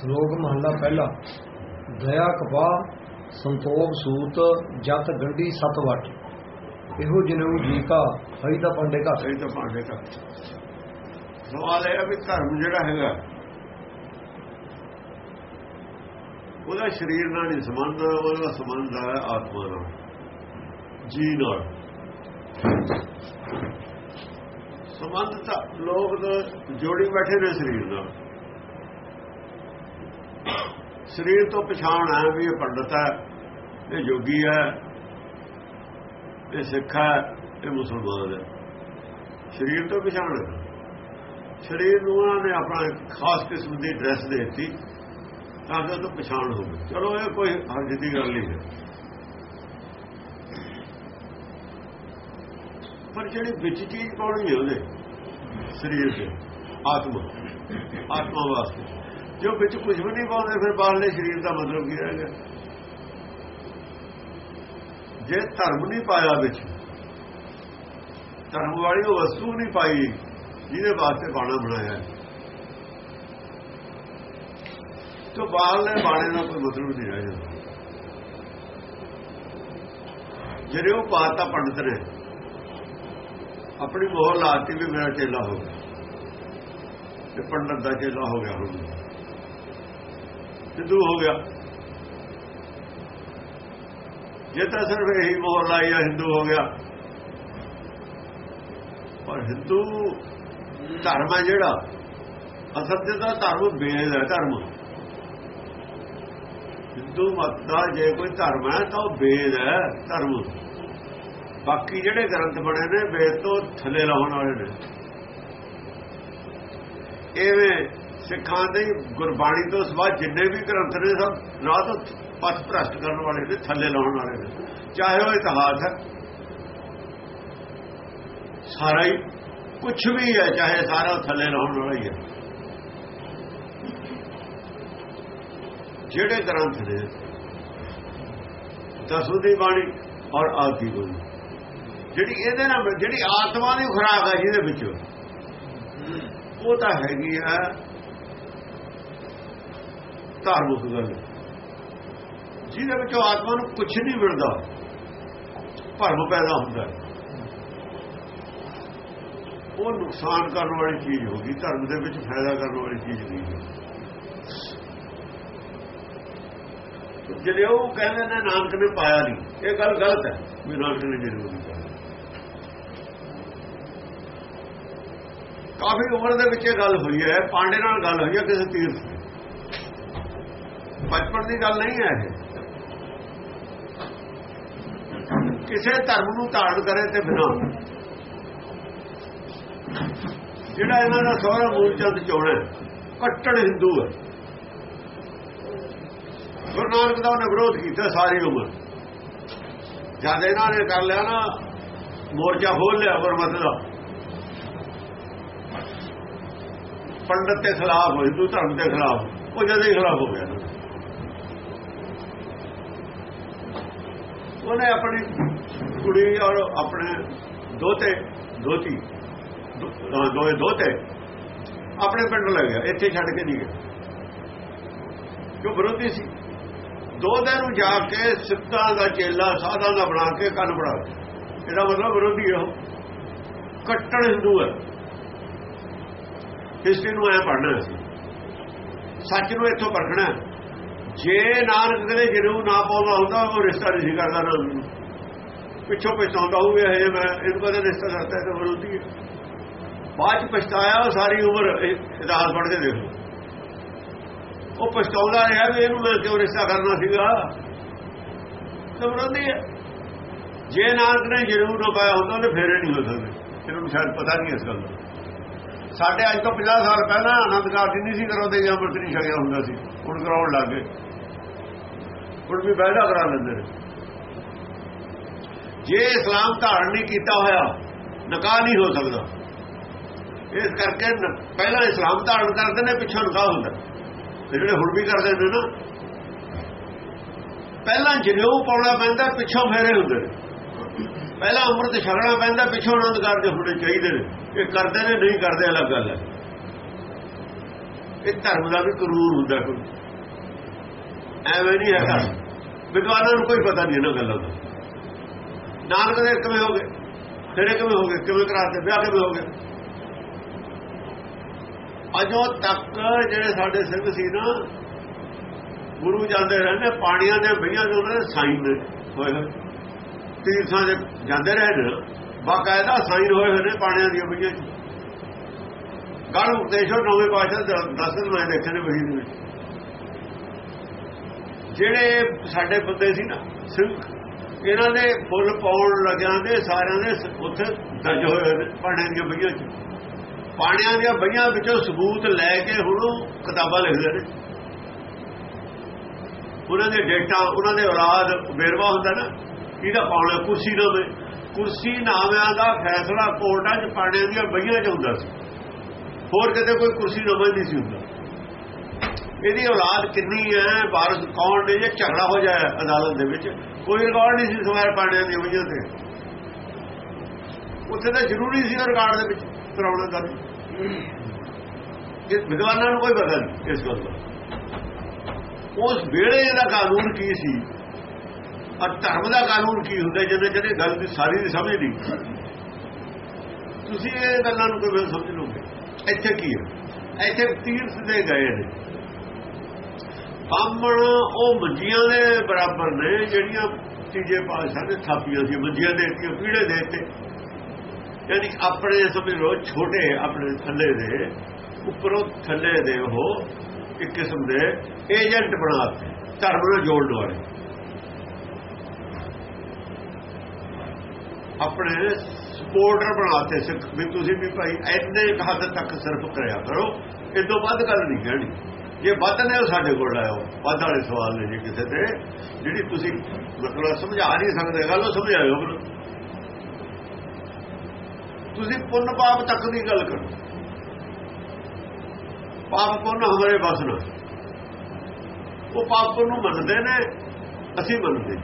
ਸ਼ਲੋਕ ਮਹੱਲਾ ਪਹਿਲਾ, ਦਇਆ ਕਪਾ ਸੰਤੋਖ ਸੂਤ, ਜਤ ਗੰਢੀ ਸਤ ਵਟ। ਇਹੋ ਜਨੂ ਜੀ ਕਾ ਹਈ ਦਾ ਪੰਡੇ ਘਰ। ਸਹੀ ਤਾਂ ਭਾਂਡੇ ਘਰ। ਸਵਾਲ ਇਹ ਹੈ ਵੀ ਧਰਮ ਜਿਹੜਾ ਹੈਗਾ, ਉਹਦਾ ਸਰੀਰ ਨਾਲ ਨਹੀਂ ਸੰਬੰਧ, ਉਹਦਾ ਸੰਬੰਧ ਹੈ ਆਤਮਾ ਨਾਲ ਜੀ ਨਾਲ। ਸੰਬੰਧ ਤਾਂ ਲੋਕ ਜੋੜੀ ਬੈਠੇ ਨੇ ਸਰੀਰ ਨਾਲ। ਸਰੀਰ ਤੋਂ ਪਛਾਣ ਹੈ ਵੀ ਇਹ ਪੰਡਤ ਹੈ, ਇਹ ਜੋਗੀ ਹੈ, ਇਹ ਸਿੱਖ ਹੈ, ਇਹ ਮੁਸਲਮਾਨ ਹੈ। ਸਰੀਰ ਤੋਂ ਪਛਾਣ ਹੈ। ਸਰੀਰ ਨੂੰ ਉਹਨਾਂ ਨੇ ਆਪਣਾ ਖਾਸ ਕਿਸਮ ਦੀ ਡਰੈਸ ਦੇ ਦਿੱਤੀ ਤਾਂ ਕਿ ਉਹ ਤੋਂ ਪਛਾਣ ਹੋਵੇ। ਚਲੋ, ਇਹ ਕੋਈ ਹਰਜ ਦੀ ਗੱਲ ਨਹੀਂ ਹੈ। ਪਰ ਜਿਹੜੀ ਵਿੱਚ ਚੀਜ਼ ਪਾਉਣੀ ਹੈ ਉਹਦੇ, ਸਰੀਰ ਤੇ, ਆਤਮਾ ਆਤਮਾ ਵਾਸਤੇ। ਜੋ ਵਿੱਚ ਕੁਝ ਵੀ ਨਹੀਂ ਪਾਉਂਦੇ, ਫਿਰ ਬਾਹਰਲੇ ਸਰੀਰ ਦਾ ਮਤਲਬ ਕੀ ਰਹਿ ਗਿਆ? ਜੇ ਧਰਮ ਨਹੀਂ ਪਾਇਆ ਵਿੱਚ, ਧਰਮ ਵਾਲੀ ਉਹ ਵਸਤੂ ਨਹੀਂ ਪਾਈ, ਜਿਹਦੇ ਵਾਸਤੇ ਬਾਣਾ ਬਣਾਇਆ ਹੈ। ਤੋ ਬਾਹਰਲੇ ਬਾਣੇ ਦਾ ਕੋਈ ਮਤਲਬ ਨਹੀਂ ਰਹਿ ਜਾਂਦਾ। ਜਿਹੜੇ ਉਹ ਪਾਤਾ ਪੰਡਤ ਨੇ, ਆਪਣੀ ਮੋਹਰ ਲਾਤੀ ਵੀ ਮੇਰਾ ਚੇਲਾ ਹੋ ਗਿਆ। ਤੇ ਪੰਡਤ ਦਾ ਚੇਲਾ ਹੋ ਗਿਆ ਹੁਣ। ਹਿੰਦੂ ਹੋ ਗਿਆ। ਜੇ ਤਾਂ ਸਿਰਫ ਇਹੀ ਮੋਹਰ ਲਾਈ ਆ, ਹਿੰਦੂ ਹੋ ਗਿਆ। ਪਰ ਹਿੰਦੂ ਧਰਮ ਹੈ ਜਿਹੜਾ, ਅਸਲ ਤੇ ਤਾਂ ਧਰਮ ਬੇਦ ਹੈ, ਧਰਮ। ਹਿੰਦੂ ਮਤ ਦਾ ਜੇ ਕੋਈ ਧਰਮ ਹੈ, ਤਾਂ ਉਹ ਬੇਦ ਹੈ, ਧਰਮ। ਬਾਕੀ ਜਿਹੜੇ ਗ੍ਰੰਥ ਬਣੇ ਨੇ ਬੇਦ ਤੋਂ ਥੱਲੇ ਲਾਉਣ ਵਾਲੇ ਨੇ। ਐਵੇਂ ਸਿੱਖਾਂ ਦੇ ਗੁਰਬਾਣੀ ਤੋਂ ਸਵਾ ਜਿੰਨੇ ਵੀ ਗ੍ਰੰਥ ਨੇ ਸਭ ਰਾਹ ਤੋਂ ਪਥ ਭ੍ਰਸ਼ਟ ਕਰਨ ਵਾਲੇ ਨੇ, ਥੱਲੇ ਲਾਉਣ ਵਾਲੇ ਨੇ। ਚਾਹੇ ਉਹ ਇਤਿਹਾਸ ਹੈ। ਸਾਰਾ ਹੀ ਕੁਝ ਵੀ ਹੈ, ਚਾਹੇ ਸਾਰਾ ਥੱਲੇ ਲਾਉਣ ਵਾਲਾ ਹੀ ਹੈ। ਜਿਹੜੇ ਗ੍ਰੰਥ ਨੇ, ਦਸੂ ਦੀ ਬਾਣੀ ਔਰ ਆਦੀ ਬਾਣੀ। ਜਿਹੜੀ ਇਹਦੇ ਨਾਲ, ਜਿਹੜੀ ਆਤਮਾ ਦੀ ਖੁਰਾਕ ਹੈ ਜਿਹਦੇ ਵਿੱਚ, ਉਹ ਤਾਂ ਹੈਗੀ ਆ ਧਾਰਮਿਕ ਗੱਲ ਜਿਹਦੇ ਵਿੱਚੋਂ ਆਤਮਾ ਨੂੰ ਕੁਝ ਨਹੀਂ ਮਿਲਦਾ, ਭਰਮ ਪੈਦਾ ਹੁੰਦਾ ਉਹ ਨੁਕਸਾਨ ਕਰਨ ਵਾਲੀ ਚੀਜ਼ ਹੋ ਗਈ, ਧਰਮ ਦੇ ਵਿੱਚ ਫਾਇਦਾ ਕਰਨ ਵਾਲੀ ਚੀਜ਼ ਨਹੀਂ ਹੈ। ਜਿਹੜੇ ਉਹ ਕਹਿੰਦੇ ਨੇ, ਨਾਨਕ ਨੇ ਪਾਇਆ ਨਹੀਂ, ਇਹ ਗੱਲ ਗਲਤ ਹੈ ਵੀ ਨਾਨਕ ਨੇ ਜ਼ਰੂਰ ਨਹੀਂ ਪਾਇਆ ਕਾਫੀ ਉਮਰ ਦੇ ਵਿੱਚ ਇਹ ਗੱਲ ਹੋਈ ਹੈ, ਪਾਂਡੇ ਨਾਲ ਗੱਲ ਹੋਈ ਹੈ ਕਿਸੇ ਤੀਰਥ ਬਚਪਨ ਦੀ ਗੱਲ ਨਹੀਂ ਹੈ ਇਹ। ਕਿਸੇ ਧਰਮ ਨੂੰ ਧਾਰਨ ਕਰੇ ਤੇ ਬਿਨਾ। ਜਿਹੜਾ ਇਹਨਾਂ ਦਾ ਸਹੁਰਾ ਮੂਲਚੰਦ ਚੋਣਾ ਕੱਟੜ ਹਿੰਦੂ ਹੈ। ਗੁਰੂ ਨਾਨਕ ਦਾ ਉਹਨੇ ਵਿਰੋਧ ਕੀਤਾ ਸਾਰੀ ਉਮਰ। ਜਦ ਇਹਨਾਂ ਨੇ ਕਰ ਲਿਆ ਨਾ, ਮੋਰਚਾ ਖੋਲ ਲਿਆ ਗੁਰਮਤਿ ਦਾ। ਪੰਡਤ ਦੇ ਖਿਲਾਫ, ਹਿੰਦੂ ਧਰਮ ਦੇ ਖਿਲਾਫ, ਉਹ ਜਦ ਹੀ ਖਿਲਾਫ ਹੋ ਗਿਆ। ਉਹਨੇ ਆਪਣੀ ਕੁੜੀ ਔਰ ਆਪਣੇ ਦੋਤੇ, ਦੋਤੀ ਦੋਏ ਦੋਤੇ ਆਪਣੇ ਪਿੰਡ ਲੈ ਗਿਆ ਇੱਥੇ ਛੱਡ ਕੇ ਨਹੀਂ ਗਿਆ ਕਿਉਂ ਵਿਰੋਧੀ ਸੀ? ਦੋ ਦਿਨ ਨੂੰ ਜਾ ਕੇ ਸਿੱਧਾ ਦਾ ਚੇਲਾ ਸਾਧਾ ਦਾ ਬਣਾ ਕੇ ਕੰਨ ਬੜਾ ਇਹਦਾ ਮਤਲਬ ਵਿਰੋਧੀ ਹੈ ਕੱਟੜ ਹਿੰਦੂ ਹੈ ਹਿਸਟਰੀ ਨੂੰ ਐ ਪੜ੍ਹਨਾ ਸੀ ਸੱਚ ਨੂੰ ਇੱਥੋਂ ਪਰਖਣਾ। ਜੇ ਨਾਨਕ ਦੇ ਜਰੂਰ ਨਾ ਪਾਉਂਦਾ ਹੁੰਦਾ, ਉਹ ਰਿਸ਼ਤਾ ਨਹੀਂ ਕਰਦਾ ਨਾ ਪਿੱਛੋਂ ਪਛਤਾਉਂਦਾ ਹੋਵੇ ਇਹ ਮੈਂ, ਇਹਨੂੰ ਕਦੇ ਰਿਸ਼ਤਾ ਕਰਤਾ ਤੇ ਵਿਰੋਧੀ ਹੈ। ਬਾਅਦ ਚ ਪਛਤਾਇਆ ਸਾਰੀ ਉਮਰ ਇਤਿਹਾਸ ਪੜ੍ਹ ਕੇ ਦੇਖ। ਉਹ ਪਛਤਾਉਂਦਾ ਰਿਹਾ ਵੀ ਇਹਨੂੰ ਮੈਂ ਕਿਉਂ ਰਿਸ਼ਤਾ ਕਰਨਾ ਸੀਗਾ? ਤਾਂ ਵਿਰੋਧੀ ਹੈ। ਜੇ ਨਾਨਕ ਨੇ ਜਰੂਰ ਨਾ ਪਾਇਆ ਹੁੰਦਾ ਤਾਂ ਫੇਰੇ ਨਹੀਂ ਹੋ ਸਕਦੇ। ਇਹਨੂੰ ਸ਼ਾਇਦ ਪਤਾ ਨਹੀਂ ਇਸ ਗੱਲ ਦਾ। ਸਾਡੇ ਅੱਜ ਤੋਂ 50 ਸਾਲ ਪਹਿਲਾਂ ਆਨੰਦ ਕਾਰਜ ਨਹੀਂ ਸੀ ਕਰਾਉਂਦੇ ਜਾਂ ਅੰਮ੍ਰਿਤ ਨਹੀਂ ਛਕਿਆ ਹੁੰਦਾ ਸੀ, ਹੁਣ ਕਰਾਉਣ ਲੱਗ ਗਏ। ਹੁਣ ਵੀ ਬੈਠਾ ਕਰਾ ਲੈਂਦੇ ਨੇ। ਜੇ ਇਸਲਾਮ ਧਾਰਨ ਨਹੀਂ ਕੀਤਾ ਹੋਇਆ, ਨਕਾਹ ਨਹੀਂ ਹੋ ਸਕਦਾ। ਇਸ ਕਰਕੇ ਪਹਿਲਾਂ ਇਸਲਾਮ ਧਾਰਨ ਕਰਦੇ ਨੇ, ਪਿੱਛੋਂ ਨਕਾਹ ਹੁੰਦਾ। ਜਿਹੜੇ ਹੁਣ ਵੀ ਕਰਦੇ ਨੇ ਨਾ, ਪਹਿਲਾਂ ਜਨੇਊ ਪਾਉਣਾ ਪੈਂਦਾ, ਪਿੱਛੋਂ ਫੇਰੇ ਹੁੰਦੇ ਨੇ। ਪਹਿਲਾਂ ਅੰਮ੍ਰਿਤ ਛਕਣਾ ਪੈਂਦਾ, ਪਿੱਛੋਂ ਆਨੰਦ ਕਰਦੇ ਹੋਣੇ ਚਾਹੀਦੇ ਨੇ। ਇਹ ਕਰਦੇ ਨੇ, ਨਹੀਂ ਕਰਦੇ, ਅਲੱਗ ਗੱਲ ਹੈ। ਇਹ ਧਰਮ ਦਾ ਵੀ ਕਰੂਰ ਹੁੰਦਾ ਕੋਈ। ਐਵੇਂ ਨਹੀਂ ਹੈ ਹੈਗਾ ਵਿਦਵਾਨਾਂ ਨੂੰ ਕੋਈ ਪਤਾ ਨਹੀਂ ਇਹਨਾਂ ਗੱਲਾਂ ਦਾ। ਨਾਨਕ ਦੇ ਕਿਵੇਂ ਹੋ ਗਏ? ਤੇਰੇ ਕਿਵੇਂ ਹੋ ਗਏ? ਕਿਵੇਂ ਕਰਾਤੇ ਵਿਆਹ ਕਿਵੇਂ ਹੋ ਗਏ ਅਜੋ ਤੱਕ ਜਿਹੜੇ ਸਾਡੇ ਸਿੰਘ ਸੀ ਨਾ, ਗੁਰੂ ਜਾਂਦੇ ਰਹਿੰਦੇ, ਪਾਣੀਆਂ ਦੇ ਬਈਆਂ ਦੇ ਉਹਨਾਂ ਦੇ ਸਾਈਨ ਹੋਏ ਹੋਏ। ਤੀਰਥਾਂ ਦੇ ਜਾਂਦੇ ਰਹੇ ਨੇ ਬਾਕਾਇਦਾ ਸਾਈਨ ਹੋਏ ਹੋਏ ਨੇ ਪਾਣੀਆਂ ਦੀਆਂ ਬਈਆਂ 'ਚ। ਗੜ ਉਪਦੇਸ਼ੋ ਨਵੇਂ ਪਾਸ਼ਾ ਦਸਨ ਮੈਂ ਦੇਖੇ ਨੇ ਬਹੀ ਦੇ ਵਿੱਚ ਜਿਹੜੇ ਸਾਡੇ ਬੰਦੇ ਸੀ ਨਾ, ਸਿੰਘ, ਇਹਨਾਂ ਦੇ ਫੁੱਲ ਪਾਉਣ ਲੱਗਿਆਂ ਦੇ ਸਾਰਿਆਂ ਦੇ ਉੱਥੇ ਦਰਜ ਹੋਏ ਨੇ, ਪਾਣਿਆਂ ਦੀਆਂ ਬਈਆਂ 'ਚ। ਪਾਣਿਆਂ ਦੀਆਂ ਬਈਆਂ ਵਿੱਚੋਂ ਸਬੂਤ ਲੈ ਕੇ ਹੁਣ ਕਿਤਾਬਾਂ ਲਿਖਦੇ ਨੇ। ਉਹਨਾਂ ਦੇ ਡੇਟਾ, ਉਹਨਾਂ ਦੇ ਔਲਾਦ ਬੇਰਵਾ ਹੁੰਦਾ ਨਾ ਇਹਦਾ ਪਾਉਣਾ, ਕੁਰਸੀ ਨਾਮੇ ਕੁਰਸੀ ਨਾਮਿਆਂ ਦਾ ਫੈਸਲਾ ਕੋਰਟਾਂ 'ਚ ਪਾਣਿਆਂ ਦੀਆਂ ਬਈਆਂ 'ਚ ਹੁੰਦਾ ਸੀ। ਹੋਰ ਕਿਤੇ ਕੋਈ ਕੁਰਸੀ ਨਾਮਾ ਨਹੀਂ ਸੀ ਹੁੰਦਾ। ਇਹਦੀ ਔਲਾਦ ਕਿੰਨੀ ਹੈ? ਵਾਰਸ ਕੌਣ ਨੇ? ਜੇ ਝਗੜਾ ਹੋ ਜਾਏ ਅਦਾਲਤ ਦੇ ਵਿੱਚ। ਕੋਈ ਰਿਕਾਰਡ ਨਹੀਂ ਸੀ ਸਵਾਰ ਪਾਣਿਆਂ ਦੀ ਵਜ੍ਹਾ ਤੇ। ਉੱਥੇ ਤਾਂ ਜ਼ਰੂਰੀ ਸੀ ਰਿਕਾਰਡ ਦੇ ਵਿੱਚ ਕਰਾਉਣਾ ਗੱਲ ਇਹ ਵਿਦਵਾਨਾਂ ਨੂੰ ਕੋਈ ਪਤਾ ਨਹੀਂ ਇਸ ਗੱਲ ਦਾ। ਉਸ ਵੇਲੇ ਦਾ ਕਾਨੂੰਨ ਕੀ ਸੀ? ਔਰ ਧਰਮ ਦਾ ਕਾਨੂੰਨ ਕੀ ਹੁੰਦਾ ਜਿਹਦੇ ਜਿਹੜੇ ਗੱਲ ਦੀ ਸਾਰੀ ਦੀ ਸਮਝ ਨਹੀਂ ਤੁਸੀਂ ਇਹ ਗੱਲਾਂ ਨੂੰ ਕੋਈ ਸਮਝ ਲਓਗੇ। ਇੱਥੇ ਕੀ ਹੈ? ਇੱਥੇ ਤੀਰਥ ਦੇ ਗਏ ਨੇ। ਬਾਹਮਣ ਉਹ ਮੰਜੀਆਂ ਦੇ ਬਰਾਬਰ ਨੇ, ਜਿਹੜੀਆਂ ਤੀਜੇ ਪਾਸ਼ਾ ਨੇ ਥਾਪੀਆਂ ਸੀ ਮੰਜੀਆਂ ਦੇ ਦਿੱਤੀਆਂ ਪੀੜੇ ਦੇ ਦਿੱਤੇ। ਯਾਨੀ ਆਪਣੇ ਸਮਝ ਲੋ ਛੋਟੇ ਆਪਣੇ ਥੱਲੇ ਦੇ, ਉੱਪਰੋਂ ਥੱਲੇ ਦੇ ਉਹ ਇੱਕ ਕਿਸਮ ਦੇ ਏਜੰਟ ਬਣਾ ਬਣਾਤੇ ਧਰਮ ਨਾਲ ਜੋੜਨ ਵਾਲੇ। ਆਪਣੇ ਸਪੋਰਟਰ ਬਣਾਤੇ ਸਿੱਖ, ਵੀ ਤੁਸੀਂ ਵੀ ਭਾਈ ਐਨੇ ਹੱਦ ਤੱਕ ਸਿਰਫ ਕਰਿਆ ਕਰੋ, ਇਹ ਤੋਂ ਵੱਧ ਗੱਲ ਨਹੀਂ ਕਹਿਣੀ। ਜੇ ਵੱਧ ਨੇ ਉਹ ਸਾਡੇ ਕੋਲ ਆਇਓ ਵੱਧ ਵਾਲੇ ਸਵਾਲ ਨੇ ਜੀ ਕਿਸੇ ਤੇ, ਜਿਹੜੀ ਤੁਸੀਂ ਮਤਲਬ ਸਮਝਾ ਨਹੀਂ ਸਕਦੇ, ਗੱਲ ਉਹ ਸਮਝਾਇਓ ਮੈਨੂੰ। ਤੁਸੀਂ ਪੁੰਨ ਪਾਪ ਤੱਕ ਦੀ ਗੱਲ ਕਰੋ। ਪਾਪ ਪੁੰਨ ਹਮਾਰੇ ਬਸ ਨਾ ਉਹ ਪਾਪ ਪੁੰਨ ਨੂੰ ਮੰਨਦੇ ਨੇ, ਅਸੀਂ ਮੰਨਦੇ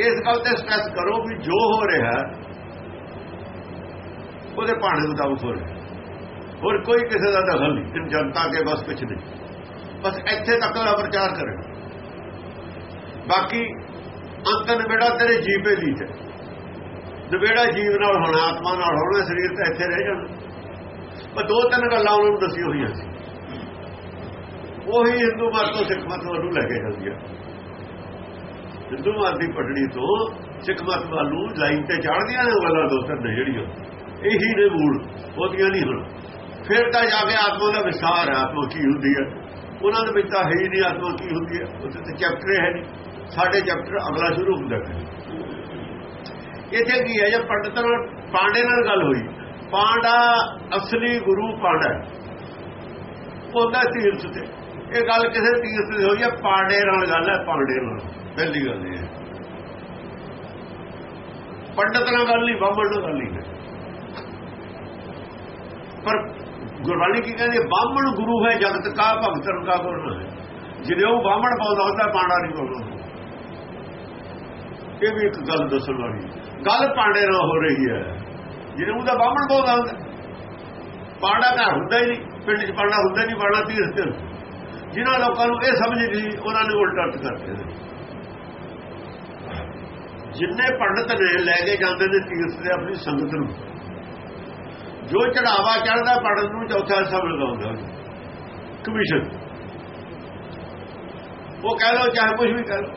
ਇਸ ਗੱਲ ਤੇ ਸਟ੍ਰੈਸ ਕਰੋ ਵੀ ਜੋ ਹੋ ਰਿਹਾ, ਉਹਦੇ ਭਾਣੇ ਮੁਤਾਬਕ ਹੋ ਰਿਹਾ। ਹੋਰ ਕੋਈ ਕਿਸੇ ਦਾ ਦਖਲ ਨਹੀਂ ਜਨਤਾ ਕੇ ਬਸ ਕੁਝ ਨਹੀਂ। ਬਸ ਇੱਥੇ ਤੱਕ ਦਾ ਪ੍ਰਚਾਰ ਕਰੇ। ਬਾਕੀ ਅੰਤ ਨਿਬੇੜਾ ਤੇਰੇ ਜੀਵੇ ਦੀ ਤੇ ਨਿਬੇੜਾ ਜੀਵ ਨਾਲ ਹੋਣਾ, ਆਤਮਾ ਨਾਲ ਹੋਣਾ ਸਰੀਰ ਤਾਂ ਇੱਥੇ ਰਹਿ ਜਾਣਾ। ਪਰ ਦੋ ਤਿੰਨ ਗੱਲਾਂ ਉਹਨਾਂ ਨੂੰ ਦੱਸੀ ਹੋਈਆਂ ਸੀ। ਉਹੀ ਹਿੰਦੂ ਮਤ ਤੋਂ ਸਿੱਖ ਮਤ ਵੱਲ ਨੂੰ ਲੈ ਕੇ ਜਾਂਦੀ ਹੈ ਹਿੰਦੂ ਮਤ ਦੀ ਪਟੜੀ ਤੋਂ ਸਿੱਖ ਮਤ ਵੱਲ ਨੂੰ ਲਾਈਨ ਤੇ ਚੜ੍ਹਦੀਆਂ ਨੇ ਗੱਲਾਂ ਦੋ ਤਿੰਨ ਜਿਹੜੀਆਂ। ਇਹੀ ਨੇ ਮੂਲ, ਉਹਦੀਆਂ ਨਹੀਂ ਹੁਣ। ਫਿਰ ਤਾਂ ਜਾ ਕੇ ਆਤਮਾ ਦਾ ਵਿਸਾਰ ਹੈ, ਆਤਮਾ ਕੀ ਹੁੰਦੀ ਹੈ। ਉਹਨਾਂ ਦੇ ਵਿੱਚ ਤਾਂ ਹੈ ਹੀ ਨਹੀਂ ਆਤਮਾ ਕੀ ਹੁੰਦੀ ਹੈ? ਉੱਥੇ ਤੇ ਚੈਪਟਰ ਹੈ ਨਹੀਂ। ਸਾਡੇ ਚੈਪਟਰ ਅਗਲਾ ਸ਼ੁਰੂ ਹੁੰਦਾ ਹੈ। ਇੱਥੇ ਕੀ ਹੈ? ਜੇ ਪੰਡਤ ਨਾਲ, ਪਾਂਡੇ ਨਾਲ ਗੱਲ ਹੋਈ, ਪਾਂਡਾ ਅਸਲੀ ਗੁਰੂ ਪਾਂਡਾ ਉਹਦਾ ਤੀਰਥ ਤੇ। ਇਹ ਗੱਲ ਕਿਸੇ ਤੀਰਥ ਤੇ ਹੋਈ ਹੈ, ਪਾਂਡੇ ਨਾਲ ਗੱਲ ਹੈ, ਪਾਂਡੇ ਨਾਲ। ਪਹਿਲੀ ਗੱਲ ਇਹ ਹੈ। ਪੰਡਤ ਨਾਲ ਗੱਲ ਨਹੀਂ, ਬਾਹਮਣ ਨਾਲ ਗੱਲ ਨਹੀਂ ਪਰ ਗੁਰਬਾਣੀ ਕੀ ਕਹਿੰਦੀ ਬਾਹਮਣ ਗੁਰੂ ਹੈ, ਜਗਤ ਕਾ ਭਗਤਨ ਕਾ ਗੁਰੂ ਹੈ। ਜਿਹਨੇ ਉਹ ਬਾਹਮਣ ਪਾਉਂਦਾ ਹੁੰਦਾ ਪਾਂਡਾ ਨਹੀਂ ਪਾਉਂਦਾ ਇਹ ਵੀ ਇੱਕ ਗੱਲ ਦੱਸਣ ਵਾਲੀ ਗੱਲ ਪਾਂਡੇ ਨਾਲ ਹੋ ਰਹੀ ਹੈ। ਜਿਹਨੇ ਉਹਦਾ ਬਾਹਮਣ ਪਾਉਂਦਾ ਹੁੰਦਾ। ਪਾਂਡਾ ਘਰ ਹੁੰਦਾ ਹੀ ਨਹੀਂ। ਪਿੰਡ 'ਚ ਪਾੜਾ ਹੁੰਦਾ ਨਹੀਂ ਪਾੜਾ ਤੀਰਥ ਤੇ। ਜਿਨ੍ਹਾਂ ਲੋਕਾਂ ਨੂੰ ਇਹ ਸਮਝ ਨਹੀਂ, ਉਹਨਾਂ ਨੇ ਉਲਟਾ ਕਰਦੇ ਨੇ ਜਿੰਨੇ ਪੰਡਤ ਨੇ, ਲੈ ਕੇ ਜਾਂਦੇ ਨੇ ਤੀਰਥ ਤੇ ਆਪਣੀ ਸੰਗਤ ਨੂੰ। ਜੋ ਚੜਾਵਾ ਚੜਦਾ ਪੜਨ ਨੂੰ ਚੌਥਾ ਹਿੱਸਾ ਮਿਲਦਾ ਹੁੰਦਾ ਕਮਿਸ਼ਨ। ਉਹ ਕਹਿ ਲੋ ਚਾਹੇ ਕੁਝ ਵੀ ਕਹਿ ਲੋ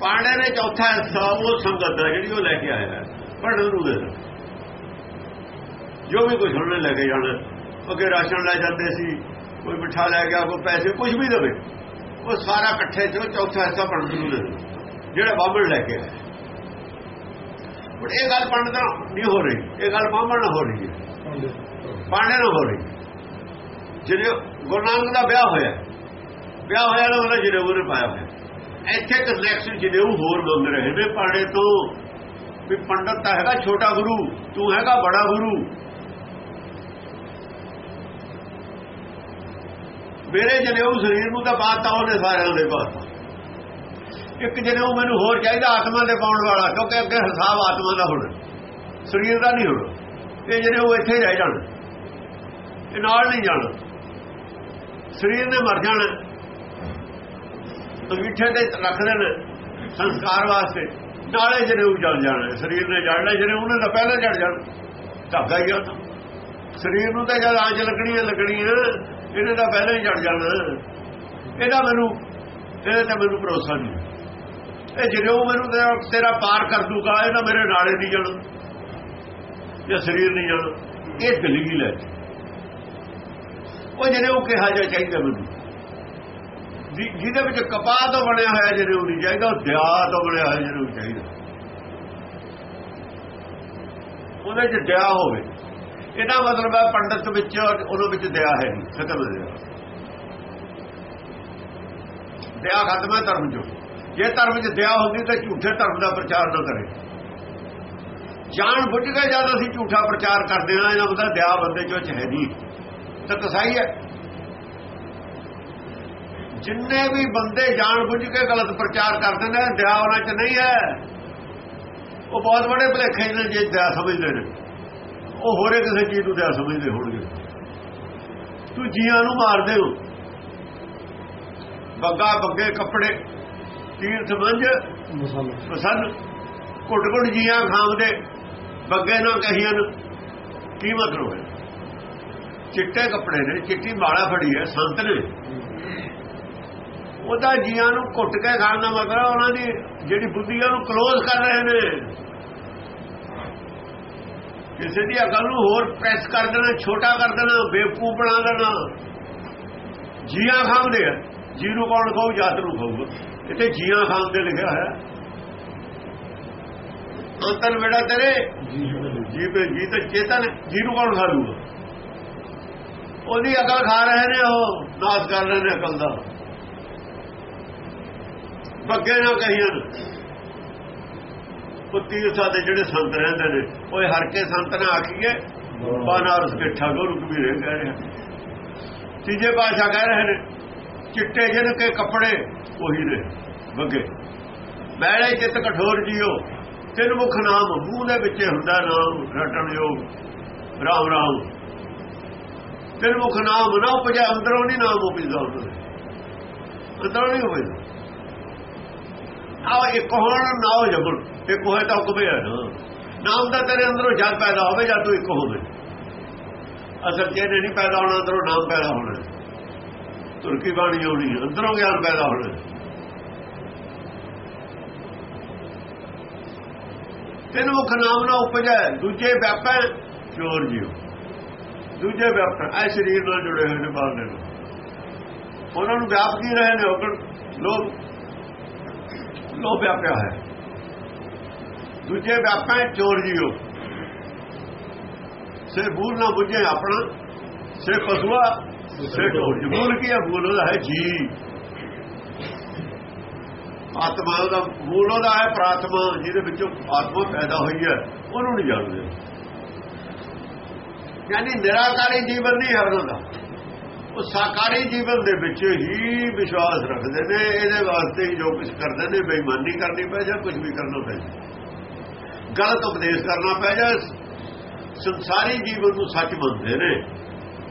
ਪਾਣੇ ਨੇ ਚੌਥਾ ਹਿੱਸਾ ਉਹ ਸੰਗਤ ਦਾ ਜਿਹੜੀ ਉਹ ਲੈ ਕੇ ਆਇਆ ਹੈ, ਪੜਨ ਨੂੰ ਦੇ ਜੋ ਵੀ ਕੁਝ ਉਹਨੇ ਲੈ ਕੇ ਜਾਣਾ, ਅੱਗੇ ਰਾਸ਼ਨ ਲੈ ਜਾਂਦੇ ਸੀ, ਕੋਈ ਮਿੱਠਾ ਲੈ ਗਿਆ, ਕੋਈ ਪੈਸੇ ਕੁਝ ਵੀ ਦੇਵੇ, ਉਹ ਸਾਰਾ ਇਕੱਠੇ ਚੋਂ ਚੌਥਾ ਹਿੱਸਾ ਪੜਨ ਨੂੰ ਦੇ ਜਿਹੜਾ ਬਾਬਲ ਲੈ ਕੇ ਆਇਆ। ਪਰ ਇਹ ਗੱਲ ਪੰਡਤ ਨਹੀਂ ਹੋ ਰਹੀ। ਇਹ ਗੱਲ ਬਾਹਮਣ ਨਾਲ ਹੋ ਰਹੀ ਹੈ। ਪਾਂਡੇ ਨਾਲ ਹੋ ਰਹੀ ਜਿਹੜੇ ਗੁਰੂ ਨਾਨਕ ਦਾ ਵਿਆਹ ਹੋਇਆ ਵਿਆਹ ਹੋਇਆ ਨਾ ਉਹਦਾ ਜਿਹੜੇ ਉਹਨੇ ਪਾਇਆ ਹੋਇਆ। ਇੱਥੇ ਕਨੈਕਸ਼ਨ ਜਿਹੜੇ ਉਹ ਹੋਰ ਬੰਦ ਰਹੇ ਨੇ ਪਾਣੇ ਤੋਂ ਵੀ ਪੰਡਤ ਤਾਂ ਹੈਗਾ ਛੋਟਾ ਗੁਰੂ, ਤੂੰ ਹੈਗਾ ਬੜਾ ਗੁਰੂ। ਮੇਰੇ ਜਨੇਊ ਸਰੀਰ ਨੂੰ ਤਾਂ ਬਾਤ ਤਾਂ ਉਹਨੇ ਸਾਰਿਆਂ ਦੇ ਬਾਤ। ਇੱਕ ਜਨੇਊ ਮੈਨੂੰ ਹੋਰ ਚਾਹੀਦਾ ਆਤਮਾ ਦੇ ਪਾਉਣ ਵਾਲਾ, ਕਿਉਂਕਿ ਅੱਗੇ ਹਿਸਾਬ ਆਤਮਾ ਦਾ ਹੋਣਾ। ਸਰੀਰ ਦਾ ਨਹੀਂ ਹੋਣਾ। ਇਹ ਜਨੇਊ ਇੱਥੇ ਰਹਿ ਜਾਣ, ਇਹ ਨਾਲ ਨਹੀਂ ਜਾਣਾ। ਸਰੀਰ ਨੇ ਮਰ ਜਾਣਾ। ਅੰਗੀਠੇ ਤੇ ਰੱਖ ਦੇਣਾ ਸੰਸਕਾਰ ਵਾਸਤੇ। ਨਾਲੇ ਜਰੂਰ ਜਲ ਜਾਣਾ। ਸਰੀਰ ਨੇ ਜੜਨਾ ਜਰੂਰ ਉਹਨੇ ਤਾਂ ਪਹਿਲਾਂ ਜੜ ਜਾਣਾ। ਧਾਗਾ ਹੀ ਆ। ਸਰੀਰ ਨੂੰ ਤਾਂ ਜਦ ਆਂਚ ਲੱਗਣੀ ਹੈ ਲੱਗਣੀ ਹੈ ਇਹਨੇ ਤਾਂ ਪਹਿਲਾਂ ਹੀ ਜੜ ਜਾਣਾ। ਇਹਦਾ ਮੈਨੂੰ ਇਹਦੇ ਤੇ ਮੈਨੂੰ ਭਰੋਸਾ ਨਹੀਂ। ਇਹ ਜਦੋਂ ਮੈਨੂੰ ਤੇਰਾ ਪਾਰ ਕਰ ਦੂਗਾ, ਇਹ ਤਾਂ ਮੇਰੇ ਨਾਲੇ ਨਹੀਂ ਜਾਣਾ, ਜਾਂ ਸਰੀਰ ਨਹੀਂ ਜਾਣਾ। ਇਹ ਦਲੀਲ ਹੈ। ਉਹ ਜਿਹੜੇ ਉਹ ਕਿਹਾ ਜਾ ਚਾਹੀਦਾ ਮੈਨੂੰ। ਜਿਹਦੇ ਵਿੱਚ ਕਪਾਹ ਤੋਂ ਬਣਿਆ ਹੋਇਆ ਜਿਹੜੇ ਉਹ ਨਹੀਂ ਚਾਹੀਦਾ, ਉਹ ਦਿਆ ਤੋਂ ਬਣਿਆ ਹੋਇਆ ਜਿਹੜੇ ਉਹ ਚਾਹੀਦਾ। ਉਹਦੇ ਚ ਦਿਆ ਹੋਵੇ। ਇਹਦਾ ਮਤਲਬ ਹੈ ਪੰਡਤ ਵਿੱਚ, ਉਹਦੇ ਵਿੱਚ ਦਇਆ ਹੈ ਨਹੀਂ, ਖਤਮ ਹੋ ਗਿਆ ਦਇਆ ਖਤਮ ਹੈ ਧਰਮ ਚੋਂ। ਜੇ ਧਰਮ ਵਿੱਚ ਦਇਆ ਹੁੰਦੀ ਤਾਂ ਝੂਠੇ ਧਰਮ ਦਾ ਪ੍ਰਚਾਰ ਨਾ ਕਰੇ। ਜਾਣ ਬੁੱਝ ਕੇ ਜਦ ਅਸੀਂ ਝੂਠਾ ਪ੍ਰਚਾਰ ਕਰਦੇ ਹਾਂ ਇਹਨਾਂ ਦਾ ਦਇਆ ਬੰਦੇ ਚ ਹੈ ਨਹੀਂ। ਤਾਂ ਕਸਾਈ ਹੈ। ਜਿੰਨੇ ਵੀ ਬੰਦੇ ਜਾਣ ਬੁੱਝ ਕੇ ਗਲਤ ਪ੍ਰਚਾਰ ਕਰਦੇ ਨੇ, ਦਇਆ ਉਹਨਾਂ 'ਚ ਨਹੀਂ ਹੈ। ਉਹ ਬਹੁਤ ਬੜੇ ਭਲੇਖੇ ਨੇ ਜੇ ਦਇਆ ਸਮਝਦੇ ਨੇ। ਉਹ ਹੋਰੇ ਕਿਸੇ ਚੀਜ਼ ਨੂੰ ਦਇਆ ਸਮਝਦੇ ਹੋਣਗੇ। ਤੂੰ ਜੀਆਂ ਨੂੰ ਮਾਰਦੇ ਹੋ। ਬੱਗਾ, ਬੱਗੇ, ਕੱਪੜੇ ਤੀਰਥ ਮੰਝ ਪਸੰਦ ਘੁੱਟ ਘੁੱਟ ਜੀਆਂ ਖਾਂਦੇ ਬੱਗੇ ਨਾ ਕਹੀਆਂ ਕੀ ਮਤਲਬ ਹੈ? ਚਿੱਟੇ ਕੱਪੜੇ ਨੇ ਚਿੱਟੀ ਮਾਲਾ ਫੜੀ ਹੈ ਸੰਤ ਨੇ। ਉਹਦਾ ਜੀਆਂ ਨੂੰ ਘੁੱਟ ਕੇ ਖਾਣ ਦਾ ਮਤਲਬ ਉਹਨਾਂ ਦੀ ਜਿਹੜੀ ਬੁੱਧੀ ਆ ਉਹਨੂੰ ক্লোਜ਼ ਕਰ ਰਹੇ ਨੇ। ਕਿਸੇ ਦੀ ਅਕਲ ਨੂੰ ਹੋਰ ਪ੍ਰੈਸ ਕਰ ਦੇਣਾ ਛੋਟਾ ਕਰ ਦੇਣਾ ਬੇਵਕੂਫ ਬਣਾ ਦੇਣਾ। ਜੀਆਂ ਖਾਂਦੇ ਆ ਜੀ ਨੂੰ ਕੌਣ ਖਾਊ ਜਾਤ ਨੂੰ ਖਾਊਗਾ। ਇੱਥੇ ਜੀਆਂ ਖਾਂਦੇ ਲਿਖਿਆ ਹੈ। ਅੰਤਰ ਵੇੜਾ ਤੇਰੇ। ਜੀ ਤੇ ਜੀ ਤੇ ਚੇਤਨ ਜੀ ਨੂੰ ਕੌਣ ਖਾ ਲੂਗਾ? ਉਹਦੀ ਅਕਲ ਖਾ ਰਹੇ ਨੇ ਉਹ ਨਾਸ ਕਰ ਰਹੇ ਨੇ ਅਕਲ ਦਾ। ਬੱਗੇ ਨਾ ਕਹੀਆਂ। ਉਹ ਤੀਰਥਾਂ ਦੇ ਜਿਹੜੇ ਸੰਤ ਰਹਿੰਦੇ ਨੇ ਓਏ ਹਰ ਕੇ ਸੰਤ ਨਾ ਆਖੀਏ ਬਾਨਾਰਸ ਕੇ ਠਾਗੁਰ ਕਬੀਰ ਕਹਿ ਰਹੇ ਤੀਜੇ ਪਾਸ਼ਾ ਕਹਿ ਰਹੇ ਨੇ ਚਿੱਟੇ ਜਿਹਨ ਕੇ ਕੱਪੜੇ, ਉਹੀ ਨੇ, ਬੱਗੇ। ਮੈਲੇ ਚਿੱਤ ਕਠੋਰ ਜੀਓ, ਤਿੰਨ ਮੁਖ ਨਾਮ, ਮੂੰਹ ਦੇ ਵਿੱਚ ਹੁੰਦਾ ਨਾਮ, ਰਟਣ ਯੋਗ, ਰਾਮ ਰਾਮ। ਤਿੰਨ ਮੁਖ ਨਾਮ, ਨਾ ਉਪਜਾ, ਅੰਦਰੋਂ ਨਹੀਂ ਨਾਮ ਉਪਜਦਾ ਉਹਨਾਂ ਅੰਦਰੋਂ ਨਹੀਂ ਹੋਵੇ ਆਹ ਇੱਕ ਹੋਣ, ਨਾ ਹੋ ਜਗਣ। ਇੱਕ ਹੋਏ ਤਾਂ ਹੁਕਮ ਹੈ ਨਾ। ਨਾਮ ਦਾ ਤੇਰੇ ਅੰਦਰੋਂ ਜਦ ਪੈਦਾ ਹੋਵੇ, ਜਦ ਤੂੰ ਇੱਕ ਹੋਵੇ। ਅਸਲ ਜੇ ਨਹੀਂ ਪੈਦਾ ਹੋਣਾ, ਅੰਦਰੋਂ ਨਾਮ ਪੈਦਾ ਹੋਣਾ। ਤੁਰਕੀ ਬਾਣੀ ਹੋਣੀ ਅੰਦਰੋਂ ਗਿਆਨ ਪੈਦਾ ਹੋਣਾ। ਤਿੰਨ ਮੁਖ ਨਾਮ ਨਾ ਉਪਜੈ, ਦੂਜੇ ਵਿਆਪੈ, ਚੋਰ ਜਿਉ। ਦੂਜੇ ਵਿਆਪੈ ਐ ਸਰੀਰ ਨਾਲ ਜੁੜੇ ਹੋਏ ਨੇ ਬਾਹਰ ਨੂੰ ਉਹਨਾਂ ਨੂੰ ਵਿਆਪ ਕੀ ਰਹੇ ਨੇ ਉਹ ਲੋਕ ਲੋਭ ਵਿਆਪਿਆ ਹੈ। ਦੂਜੇ ਵਿਆਪੈ, ਚੋਰ ਜਿਉ। ਸੇ ਭੂਲ ਨਾ ਬੁੱਝੇ ਆਪਣਾ ਸੇ ਪਸੂਆ ਸੇ ਜਮੂਲ ਕੀ ਹੈ ਮੂਲ ਉਹਦਾ ਹੈ ਜੀ। ਆਤਮਾ ਦਾ ਮੂਲ ਉਹਦਾ ਹੈ ਪ੍ਰਾਤਮਾ, ਜਿਹਦੇ ਵਿੱਚੋਂ ਆਤਮਾ ਪੈਦਾ ਹੋਈ ਹੈ, ਉਹਨੂੰ ਨਹੀਂ ਜਾਣਦੇ। ਯਾਨੀ ਨਿਰਾਕਾਰੀ ਜੀਵਨ ਨਹੀਂ ਹੈ ਉਹਨਾਂ ਦਾ ਉਹ ਸਾਕਾਰੀ ਜੀਵਨ ਦੇ ਵਿੱਚ ਹੀ ਵਿਸ਼ਵਾਸ ਰੱਖਦੇ ਨੇ, ਇਹਦੇ ਵਾਸਤੇ ਹੀ ਜੋ ਕੁਝ ਕਰਦੇ ਨੇ, ਬੇਈਮਾਨੀ ਕਰਨੀ ਪੈ ਜਾਂ ਕੁਝ ਵੀ ਕਰਨਾ ਪੈ ਜਾ ਗਲਤ ਉਪਦੇਸ਼ ਕਰਨਾ ਪੈ ਜਾ ਸੰਸਾਰੀ ਜੀਵਨ ਨੂੰ ਸੱਚ ਮੰਨਦੇ ਨੇ।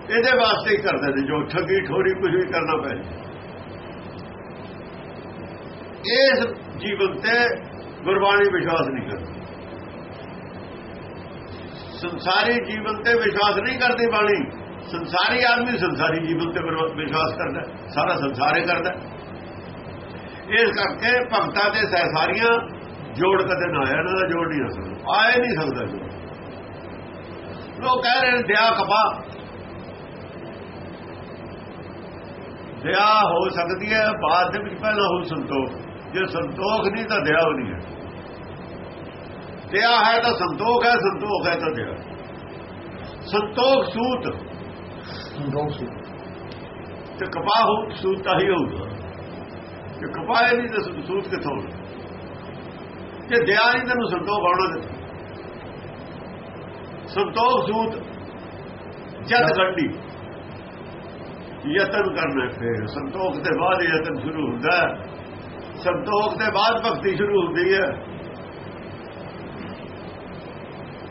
ਇਹਦੇ ਵਾਸਤੇ ਹੀ ਕਰਦੇ ਨੇ, ਜੋ ਠੱਗੀ ਠੋਰੀ ਕੁਝ ਵੀ ਕਰਨਾ ਪੈ ਇਸ ਜੀਵਨ ਤੇ ਗੁਰਬਾਣੀ ਵਿਸ਼ਵਾਸ ਨਹੀਂ ਕਰਦੀ। ਸੰਸਾਰੀ ਜੀਵਨ ਤੇ ਵਿਸ਼ਵਾਸ ਨਹੀਂ ਕਰਦੀ ਬਾਣੀ। ਸੰਸਾਰੀ ਆਦਮੀ ਸੰਸਾਰੀ ਜੀਵਨ ਤੇ ਵਿਸ਼ਵਾਸ ਕਰਦਾ ਸਾਰਾ ਸੰਸਾਰ ਹੀ ਕਰਦਾ ਇਸ ਕਰਕੇ ਭਗਤਾਂ ਦੇ ਸਹਿਸਾਰੀਆਂ ਜੋੜ ਕਦੇ ਨਾ ਆਇਆ ਇਹਨਾਂ ਦਾ ਜੋੜ ਨਹੀਂ ਹੋ ਸਕਦਾ। ਆਏ ਨਹੀਂ ਸਕਦਾ ਜੋੜ। ਲੋਕ ਕਹਿ ਰਹੇ ਨੇ, ਦਿਆ ਕਪਾ ਦਿਆ ਹੋ ਸਕਦੀ ਹੈ ਬਾਅਦ ਦੇ ਵਿੱਚ ਪਹਿਲਾਂ ਹੋ ਸੰਤੋਖ। ਜੇ ਸੰਤੋਖ ਨਹੀਂ ਤਾਂ ਦਿਆ ਨਹੀਂ ਹੈ। ਦਿਆ ਹੈ ਤਾਂ ਸੰਤੋਖ ਹੈ ਸੰਤੋਖ ਹੈ ਤਾਂ ਦਿਆ ਸੰਤੋਖ ਸੂਤ। ਸੰਤੋਖ ਸੂਤ। ਤੇ ਕਪਾਹ ਹੋ ਸੂਤ ਤਾਂ ਹੀ ਹੋਊਗਾ। ਜੇ ਕਪਾਹ ਨਹੀਂ ਤਾਂ ਸੂਤ ਕਿੱਥੋਂ ਜੇ ਦਿਆ ਨਹੀਂ ਤੈਨੂੰ ਸੰਤੋਖ ਆਉਣਾ ਸੰਤੋਖ ਸੂਤ ਜਦ ਗੰਢੀ। ਯਤਨ ਕਰਨਾ। ਫਿਰ ਸੰਤੋਖ ਦੇ ਬਾਅਦ ਯਤਨ ਸ਼ੁਰੂ ਹੁੰਦਾ ਸੰਤੋਖ ਦੇ ਬਾਅਦ ਭਗਤੀ ਸ਼ੁਰੂ ਹੁੰਦੀ ਹੈ।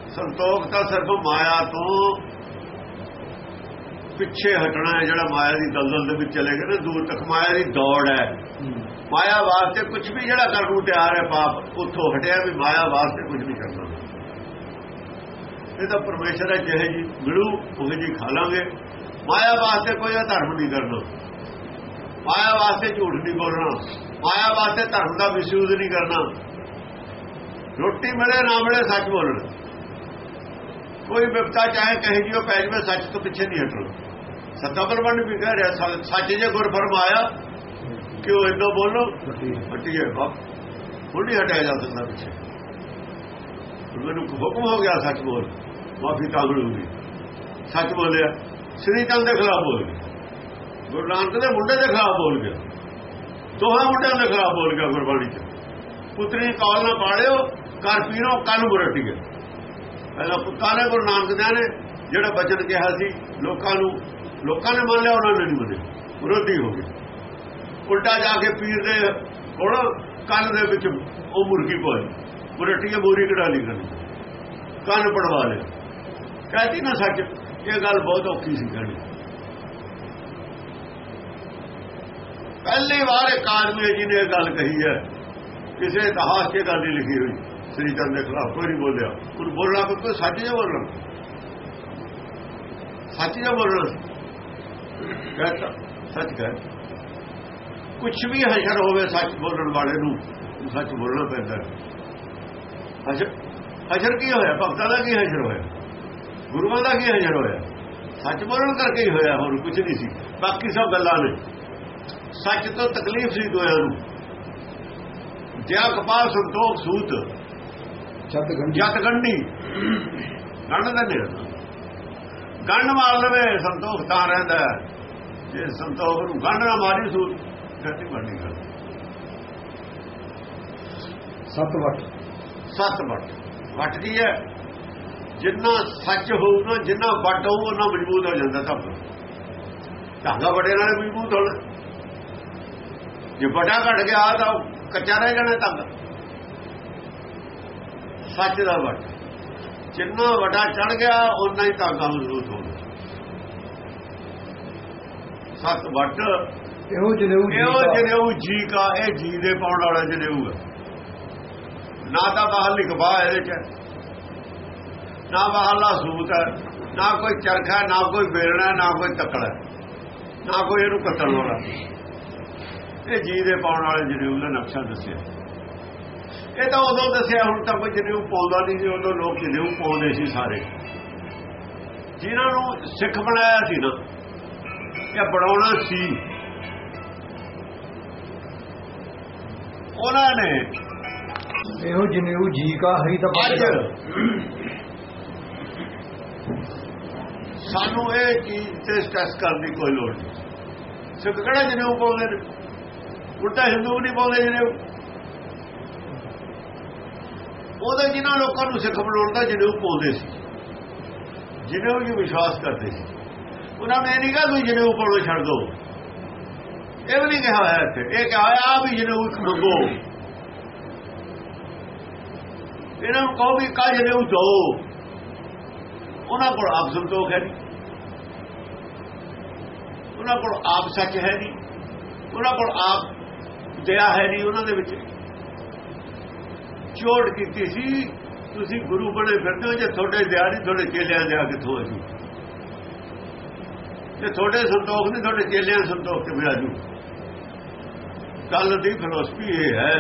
ਸੰਤੋਖ ਤਾਂ ਸਿਰਫ ਮਾਇਆ ਤੋਂ ਪਿੱਛੇ ਹਟਣਾ ਹੈ, ਜਿਹੜਾ ਮਾਇਆ ਦੀ ਦਲਦਲ ਦੇ ਵਿੱਚ ਚਲੇ ਗਏ ਨਾ। ਦੂਰ ਤੱਕ ਮਾਇਆ ਦੀ ਦੌੜ ਹੈ। ਮਾਇਆ ਵਾਸਤੇ ਕੁਝ ਵੀ ਜਿਹੜਾ ਕਰਨ ਨੂੰ ਤਿਆਰ ਹੈ, ਪਾਪ, ਉੱਥੋਂ ਹਟਿਆ ਵੀ ਮਾਇਆ ਵਾਸਤੇ ਕੁਝ ਵੀ ਕਰਨਾ। ਇਹ ਤਾਂ ਪਰਮੇਸ਼ਰ ਹੈ, ਜਿਹੇ ਜੀ ਮਿਲੂ, ਉਹ ਜੀ ਖਾ ਲਾਂਗੇ। ਮਾਇਆ ਵਾਸਤੇ ਕੋਈ ਧਰਮ ਨਹੀਂ ਕਰਨਾ। ਮਾਇਆ ਵਾਸਤੇ ਝੂਠ ਨਹੀਂ ਬੋਲਣਾ। ਮਾਇਆ ਵਾਸਤੇ ਧਰਮ ਦਾ ਮਿਸਯੂਜ਼ ਨਹੀਂ ਕਰਨਾ। ਰੋਟੀ ਮਿਲੇ, ਨਾ ਮਿਲੇ, ਸੱਚ ਬੋਲਣਾ। ਕੋਈ ਵਿਪਤਾ ਚਾਹੇ ਕਹੇ ਜੀ, ਉਹ ਪੈ ਜਵੇ, ਸੱਚ ਤੋਂ ਪਿੱਛੇ ਨਹੀਂ ਹਟਣਾ। ਸੱਤਾ ਪਰਵੰਡ ਵੀ ਕਹਿ ਰਿਹਾ, ਸੱਚ ਜੇ ਗੁਰ ਫਰਮਾਇਆ ਕਿ ਉਹ ਇਦੋਂ ਬੋਲੋ? ਹਟੀਏ ਬਾਪ। ਹੁਣ ਨਹੀਂ ਹਟਿਆ ਜਾ ਸਕਦਾ ਪਿੱਛੇ। ਮੈਨੂੰ ਹੁਕਮ ਹੋ ਗਿਆ ਸੱਚ ਬੋਲ ਮਾਫੀ ਤਾਂ ਮਿਲੂਗੀ ਸੱਚ ਬੋਲਿਆ। ਸ੍ਰੀ ਚੰਦ ਦੇ ਖਿਲਾਫ ਬੋਲ ਗਿਆ। ਗੁਰੂ ਨਾਨਕ ਦੇ ਮੁੰਡੇ ਦੇ ਖਿਲਾਫ ਬੋਲ ਗਿਆ। ਦੋਹਾਂ ਮੁੰਡਿਆਂ ਦੇ ਖਿਲਾਫ ਬੋਲ ਗਿਆ ਗੁਰਬਾਣੀ ਚ। ਪੁੱਤਰੀ ਕਾਲ ਨਾ ਪਾੜਿਓ ਕਰ ਪੀਰੋ, ਕੰਨ ਮੁਰਟੀ ਗਿਆ ਪਹਿਲਾਂ ਪੁੱਤਾਂ ਨੇ ਗੁਰੂ ਨਾਨਕ ਦੇ ਨੇ ਜਿਹੜਾ ਬਚਨ ਕਿਹਾ ਸੀ, ਲੋਕਾਂ ਨੂੰ ਲੋਕਾਂ ਨੇ ਮੰਨ ਲਿਆ, ਉਹਨਾਂ ਨੇ ਨਹੀਂ ਮੰਨਿਆ। ਵਿਰੋਧੀ ਹੋ ਗਏ। ਉਲਟਾ ਜਾ ਕੇ ਪੀਰ ਦੇ ਕੋਲ ਕੰਨ ਦੇ ਵਿੱਚ ਉਹ ਮੁਰਗੀ ਪਾਈ ਮੁਰਟੀ ਬੋਰੀ ਕਢਾ ਲਈ ਕੰਨ। ਕੰਨ ਪੜਵਾ ਲਿਆ ਕਹਤੀ ਨਾ ਸੱਚ। ਇਹ ਗੱਲ ਬਹੁਤ ਔਖੀ ਸੀ ਕਹਿਣੀ ਪਹਿਲੀ ਵਾਰ ਇੱਕ ਆਦਮੀ ਜੀ ਨੇ ਇਹ ਗੱਲ ਕਹੀ ਹੈ, ਕਿਸੇ ਇਤਿਹਾਸ 'ਚ ਗੱਲ ਨਹੀਂ ਲਿਖੀ ਹੋਈ। ਸ੍ਰੀ ਚੰਦ ਦੇ ਖਿਲਾਫ ਕੋਈ ਨਹੀਂ ਬੋਲਿਆ। ਉਹ ਬੋਲਣਾ ਕੋਈ ਸੱਚ ਜਿਹਾ ਬੋਲਣਾ। ਸੱਚ ਜੇ ਬੋਲਣਾ ਕਹਤਾ, ਸੱਚ ਕਹਿ। ਕੁਝ ਵੀ ਹਸ਼ਰ ਹੋਵੇ ਸੱਚ ਬੋਲਣ ਵਾਲੇ ਨੂੰ ਸੱਚ ਬੋਲਣਾ ਪੈਂਦਾ। ਹਸ਼ਰ ਹਸ਼ਰ ਕੀ ਹੋਇਆ? ਭਗਤਾਂ ਦਾ ਕੀ ਹਸ਼ਰ ਹੋਇਆ? ਗੁਰੂਆਂ ਦਾ ਕੀ ਹਸ਼ਰ ਹੋਇਆ? ਸੱਚ ਬੋਲਣ ਕਰਕੇ ਹੀ ਹੋਇਆ ਹੋਰ ਕੁਝ ਨਹੀਂ ਸੀ। ਬਾਕੀ ਸਭ ਗੱਲਾਂ ਨੇ। ਸੱਚ ਤੋਂ ਤਕਲੀਫ ਸੀ ਦੋਆਂ ਨੂੰ। ਜਿਆ ਕਪਾਲ ਸੰਤੋਖ ਸੂਤ। ਜਤ ਗੰਢੀ। ਜਤ ਗੰਢੀ। ਗੰਢ ਦਾ ਨੇ ਗੰਢ ਮਾਰ ਲਵੇ ਸੰਤੋਖ ਤਾਂ ਰਹਿੰਦਾ ਜੇ ਸੰਤੋਖ ਨੂੰ ਗੰਢ ਨਾ ਮਾਰੀ ਸੂਤ ਗੱਡੀ ਬਣਨੀ ਗੱਲ? ਸੱਤ ਵਟ। ਸੱਤ ਵੱਟ। ਵੱਟ ਕੀ ਹੈ? ਜਿੰਨਾ ਸੱਚ ਹੋਊ ਨਾ ਜਿੰਨਾ ਵੱਟ ਹੋਊ ਉਹਨਾਂ ਮਜ਼ਬੂਤ ਹੋ ਜਾਂਦਾ ਸਭ ਧਾਗਾ ਵੱਡੇ ਨਾਲ ਮਜ਼ਬੂਤ ਹੋਣਾ। ਜੇ ਵੱਡਾ ਘਟ ਗਿਆ ਤਾਂ ਕੱਚਾ ਰਹਿ ਜਾਣਾ ਧਾਗਾ ਸੱਚ ਦਾ ਵੱਟ ਜਿੰਨਾ ਵੱਡਾ ਚੜ ਗਿਆ ਉਨਾ ਹੀ ਧਾਗਾ ਮਜ਼ਬੂਤ ਹੋਣਾ। ਸੱਤ ਵੱਟ ਇਹੋ ਜਨੇਊ ਜੀ ਇਹੋ ਜਨੇਊ ਜੀ ਕਾ ਇਹ ਜੀ ਦੇ ਪਾਉਣ ਵਾਲਾ ਜਨੇਊ ਹੈ। ਨਾ ਤਾਂ ਬਾਹਰ ਲਿਖਵਾ ਇਹਦੇ ਚ। ਨਾ ਬਾਹਰਲਾ ਸੂਤ ਹੈ ਨਾ ਕੋਈ ਚਰਖਾ ਨਾ ਕੋਈ ਬੇਲਣਾ ਨਾ ਕੋਈ ਤਕੜਾ ਨਾ ਕੋਈ ਇਹਨੂੰ ਕੱਟਣ ਵਾਲਾ। ਇਹ ਜੀ ਦੇ ਪਾਉਣ ਵਾਲੇ ਜਨੇਊ ਦਾ ਨਕਸ਼ਾ ਦੱਸਿਆ। ਇਹ ਤਾਂ ਉਦੋਂ ਦੱਸਿਆ ਹੁਣ ਤਾਂ ਕੋਈ ਜਨੇਊ ਪਾਉਂਦਾ ਨਹੀਂ ਸੀ ਉਦੋਂ ਲੋਕ ਜਨੇਊ ਪਾਉਂਦੇ ਸੀ ਸਾਰੇ। ਜਿਨ੍ਹਾਂ ਨੂੰ ਸਿੱਖ ਬਣਾਇਆ ਸੀ ਨਾ ਇਹ ਬਣਾਉਣਾ ਸੀ ਉਹਨਾਂ ਨੇ ਇਹੋ ਜਨੇਊ ਜੀ ਕਾ ਹਰੀ ਦਾ ਅੱਜ ਸਾਨੂੰ ਇਹ ਚੀਜ਼ ਤੇ ਸਟ੍ਰੈਸ ਕਰਨ ਦੀ ਕੋਈ ਲੋੜ ਨਹੀਂ। ਸਿੱਖ ਕਿਹੜਾ ਜਨੇਊ ਪਾਉਂਦੇ ਨੇ? ਉਲਟਾ ਹਿੰਦੂ ਨਹੀਂ ਪਾਉਂਦੇ ਜਨੇਊ ਉਹਦੇ ਜਿਨ੍ਹਾਂ ਲੋਕਾਂ ਨੂੰ ਸਿੱਖ ਬਣਾਉਣ ਦਾ ਜਨੇਊ ਪਾਉਂਦੇ ਸੀ। ਜਨੇਊ ਜੀ ਵਿਸ਼ਵਾਸ ਕਰਦੇ ਸੀ। ਉਹਨਾਂ ਨੇ ਇਹ ਨਹੀਂ ਕਿਹਾ ਤੁਸੀਂ ਜਨੇਊ ਪਾਉਣਾ ਛੱਡ ਦਿਓ ਇਹ ਵੀ ਨਹੀਂ ਕਿਹਾ ਹੋਇਆ ਇੱਥੇ। ਇਹ ਕਿਹਾ ਹੋਇਆ ਆ ਵੀ ਜਨੇਊ ਮੰਗੋ ਇਹਨਾਂ ਨੂੰ ਕਹੋ ਵੀ ਕਾ ਜਨੇਊ ਦੋ। ਉਹਨਾਂ ਕੋਲ ਆਪ ਸੰਤੋਖ ਹੈ ਨਹੀਂ ਉਹਨਾਂ ਕੋਲ ਆਪ ਸੱਚ ਹੈ ਨਹੀਂ, ਉਹਨਾਂ ਕੋਲ ਆਪ ਦਇਆ ਹੈ ਨਹੀਂ ਉਹਨਾਂ ਦੇ ਵਿੱਚ। ਚੋੜ ਕੀਤੀ ਸੀ, ਤੁਸੀਂ ਗੁਰੂ ਬਣੇ ਫਿਰਦੇ ਹੋ, ਜੇ ਤੁਹਾਡੇ ਦਇਆ ਨਹੀਂ, ਤੁਹਾਡੇ ਚੇਲਿਆਂ ਦਇਆ ਕਿੱਥੋਂ ਆ ਆਜੂ ਤੇ ਤੁਹਾਡੇ ਸੰਤੋਖ ਨਹੀਂ, ਤੁਹਾਡੇ ਚੇਲਿਆਂ ਸੰਤੋਖ ਕਿਵੇਂ ਆ ਆਜੂ ਗੱਲ ਦੀ ਫਿਲਾਸਫੀ ਇਹ ਹੈ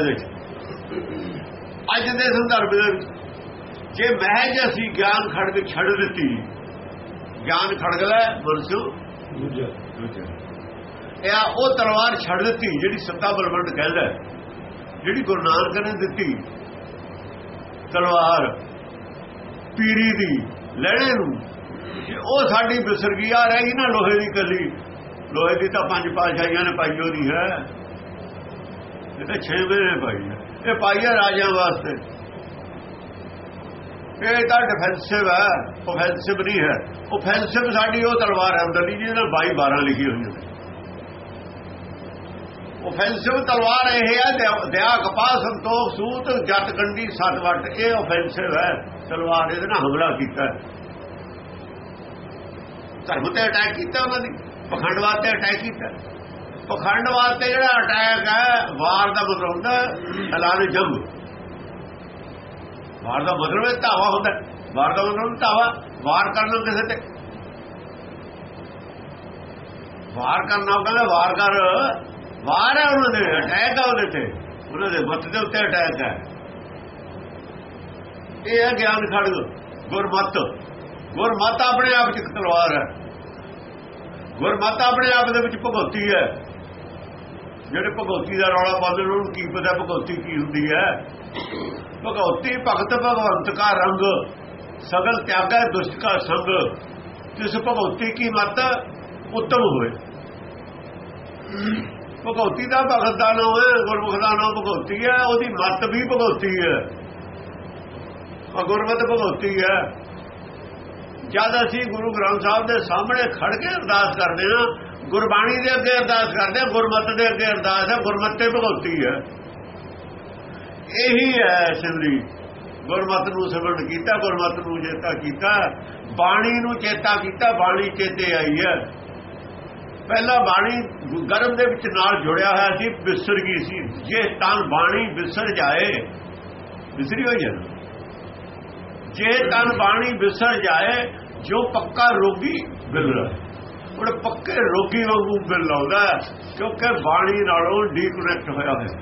ਅੱਜ ਦੇ ਸੰਦਰਭ ਦੇ ਵਿੱਚ, ਜੇ ਮਹਿਜ ਅਸੀਂ ਗਿਆਨ ਖੜਕ ਛੱਡ ਦਿੱਤੀ, ਗਿਆਨ ਖੜਕ ਲੈ ਮਨਸੂ ਦੂਜਾ। ਇਹ ਆ, ਉਹ ਤਲਵਾਰ ਛੱਡ ਦਿੱਤੀ, ਜਿਹੜੀ ਸੱਤਾ ਬਲਵੰਡ ਕਹਿੰਦਾ ਹੈ। ਜਿਹੜੀ ਗੁਰੂ ਨਾਨਕ ਨੇ ਦਿੱਤੀ, ਤਲਵਾਰ ਪੀਰੀ ਦੀ ਲੜੇ ਨੂੰ। ਉਹ ਸਾਡੀ ਬਿਸਰ ਗਈ ਆ ਰਹੀ ਨਾ ਲੋਹੇ ਦੀ ਕੱਲੀ, ਲੋਹੇ ਦੀ ਤਾਂ ਪੰਜ ਪਾਸ਼ਾਈਆਂ ਨੇ ਪਾਈ ਹੋਣੀ ਹੈ। ਇਹ ਤਾਂ ਛੇ ਮਹੀਨੇ ਪਾਈ ਹੈ। ਇਹ ਪਾਈ ਹੈ ਰਾਜਿਆਂ ਵਾਸਤੇ। ਇਹ ਤਾਂ ਡਿਫੈਂਸਿਵ ਹੈ ਓਫੈਂਸਿਵ ਨਹੀਂ ਹੈ। ਆਫੈਂਸਿਵ ਸਾਡੀ ਉਹ ਤਲਵਾਰ ਹੈ ਅੰਦਰਲੀ, ਜਿਹਦੇ ਨਾਲ 22 12 ਲਿਖੀ ਹੋਈ ਹੈ। ਆਫੈਂਸਿਵ ਤਲਵਾਰ ਇਹ ਹੈ ਦਇਆ ਕਪਾਹ ਸੰਤੋਖ ਸੂਤ, ਜੱਟ ਗੰਢੀ ਸੱਤ ਵੱਟ। ਇਹ ਓਫੈਂਸਿਵ ਹੈ, ਤਲਵਾਰ ਇਹਦੇ ਨਾਲ ਹਮਲਾ ਕੀਤਾ ਧਰਮ ਤੇ ਅਟੈਕ ਕੀਤਾ ਉਹਨਾਂ ਦੀ ਪਖੰਡਵਾਦ ਤੇ ਅਟੈਕ ਕੀਤਾ ਪਖੰਡਵਾਦ ਤੇ ਜਿਹੜਾ ਅਟੈਕ ਹੈ, ਵਾਰ ਦਾ ਮਤਲਬ ਹੁੰਦਾ ਐਲਾਨ ਜੰਗ ਵਾਰ ਦਾ ਮਤਲਬ ਹੈ ਧਾਵਾ ਹੁੰਦਾ। ਵਾਰ ਦਾ ਮਤਲਬ ਧਾਵਾ, ਵਾਰ ਕਰਨਾ ਕਿਸੇ ਤੇ। ਵਾਰ ਕਰਨਾ ਉਹ ਕਹਿੰਦਾ, ਵਾਰ ਕਰ। ਵਾਰ ਹੈ ਉਹਨਾਂ ਦੇ ਅਟੈਕ ਹੈ ਉਹਦੇ ਤੇ। ਉਹਨਾਂ ਦੇ ਮੱਤ ਦੇ ਉੱਤੇ ਅਟੈਕ ਹੈ। ਇਹ ਹੈ ਗਿਆਨ ਖੜਗ ਗੁਰਮਤ। ਗੁਰਮਤ ਆਪਣੇ ਆਪ ਚ ਤਲਵਾਰ ਹੈ। ਗੁਰਮਤ ਆਪਣੇ ਆਪ ਦੇ ਵਿੱਚ ਭਗਉਤੀ ਹੈ। ਜਿਹੜੇ ਭਗਉਤੀ ਦਾ ਰੌਲਾ ਪਾਉਂਦੇ ਉਹਨੂੰ ਕੀ ਪਤਾ ਭਗਉਤੀ ਕੀ ਹੁੰਦੀ ਹੈ। ਭਗਉਤੀ ਭਗਤ ਭਗਵੰਤ ਕਾ ਰੰਗ, ਸਗਲ ਤਿਆਗੈ ਦੁਸ਼ਟ ਕਾ ਸੰਗ। ਜਿਸ ਭਗਉਤੀ ਕੀ ਮਤ ਉੱਤਮ ਹੋਏ। ਭਗਉਤੀ ਦਾ ਭਗਤ ਦਾ ਨਾਮ ਹੈ, ਗੁਰਮੁਖ ਦਾ ਨਾਮ ਭਗਉਤੀ ਹੈ, ਉਹਦੀ ਮਤ ਵੀ ਭਗਉਤੀ ਹੈ। ਉਹ ਗੁਰਮਤ ਭਗਉਤੀ ਹੈ। ਜਦ ਅਸੀਂ ਗੁਰੂ ਗ੍ਰੰਥ ਸਾਹਿਬ ਦੇ ਸਾਹਮਣੇ ਖੜ ਕੇ ਅਰਦਾਸ ਕਰਦੇ ਹਾਂ, ਗੁਰਬਾਣੀ ਦੇ ਅੱਗੇ ਅਰਦਾਸ ਕਰਦੇ ਹਾਂ, ਗੁਰਮਤ ਦੇ ਅੱਗੇ ਅਰਦਾਸ ਹੈ, ਗੁਰਮਤ ਤੇ ਭਗਉਤੀ ਹੈ। ਇਹੀ ਹੈ ਸਿਮਰੀ। ਗੁਰਮਤ ਨੂੰ ਸਿਮਰਨ ਕੀਤਾ, ਗੁਰਮਤ ਨੂੰ ਚੇਤਾ ਕੀਤਾ। ਬਾਣੀ ਨੂੰ ਚੇਤਾ ਕੀਤਾ, ਬਾਣੀ ਚੇਤੇ ਆਈ ਹੈ। ਪਹਿਲਾ ਬਾਣੀ ਗਰਭ ਦੇ ਵਿੱਚ ਨਾਲ ਜੁੜਿਆ ਹੋਇਆ ਸੀ ਵਿਸਰ ਗਈ ਸੀ। ਜੇ ਤਾਂ ਬਾਣੀ ਵਿਸਰ ਜਾਏ ਵਿਸਰੀ ਹੋ ਜਾਏ ਜੇ ਤਨ ਬਾਣੀ ਵਿਸਰ ਜਾਏ, ਜੋ ਪੱਕਾ ਰੋਗੀ ਬਿਲ ਉਹ ਪੱਕੇ ਰੋਗੀ ਵਾਂਗੂ ਬਿਲ ਲਾਉਂਦਾ ਕਿਉਂਕਿ ਬਾਣੀ ਨਾਲੋਂ ਡੀਕਨੈਕਟ ਹੋਇਆ ਹੋਇਆ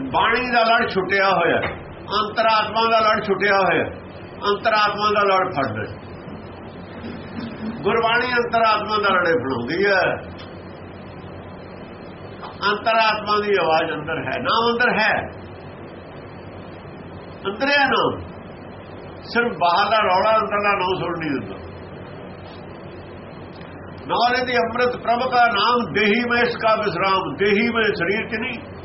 ਬਾਣੀ ਦਾ ਲੜ ਛੁੱਟਿਆ ਹੋਇਆ ਅੰਤਰਾਤਮਾ ਦਾ ਲੜ ਛੁੱਟਿਆ ਹੋਇਆ ਅੰਤਰਾਤਮਾ ਦਾ ਲੜ ਫੜਦਾ ਗੁਰਬਾਣੀ ਅੰਤਰਾਤਮਾ ਦਾ ਲੜੇ ਫੜਾਉਂਦੀ ਹੈ। ਅੰਤਰਾਤਮਾ ਦੀ ਆਵਾਜ਼ ਅੰਦਰ ਹੈ। ਨਾਮ ਅੰਦਰ ਹੈ। ਅੰਦਰੇ ਨਾਮ। ਸਿਰਫ ਬਾਹਰ ਦਾ ਰੌਲਾ, ਅੰਦਰ ਦਾ ਨਾਮ ਸੁਣ ਨਹੀਂ ਦਿੰਦਾ। ਨਾਲੇ ਦੀ ਅੰਮ੍ਰਿਤ ਪ੍ਰਭ ਦਾ ਨਾਮ, ਦੇਹੀ ਮੈਂ ਇਸ ਕਾ ਵਿਸਰਾਮ, ਦੇਹੀ ਮੈਂ ਸਰੀਰ ਚ ਨਹੀਂ।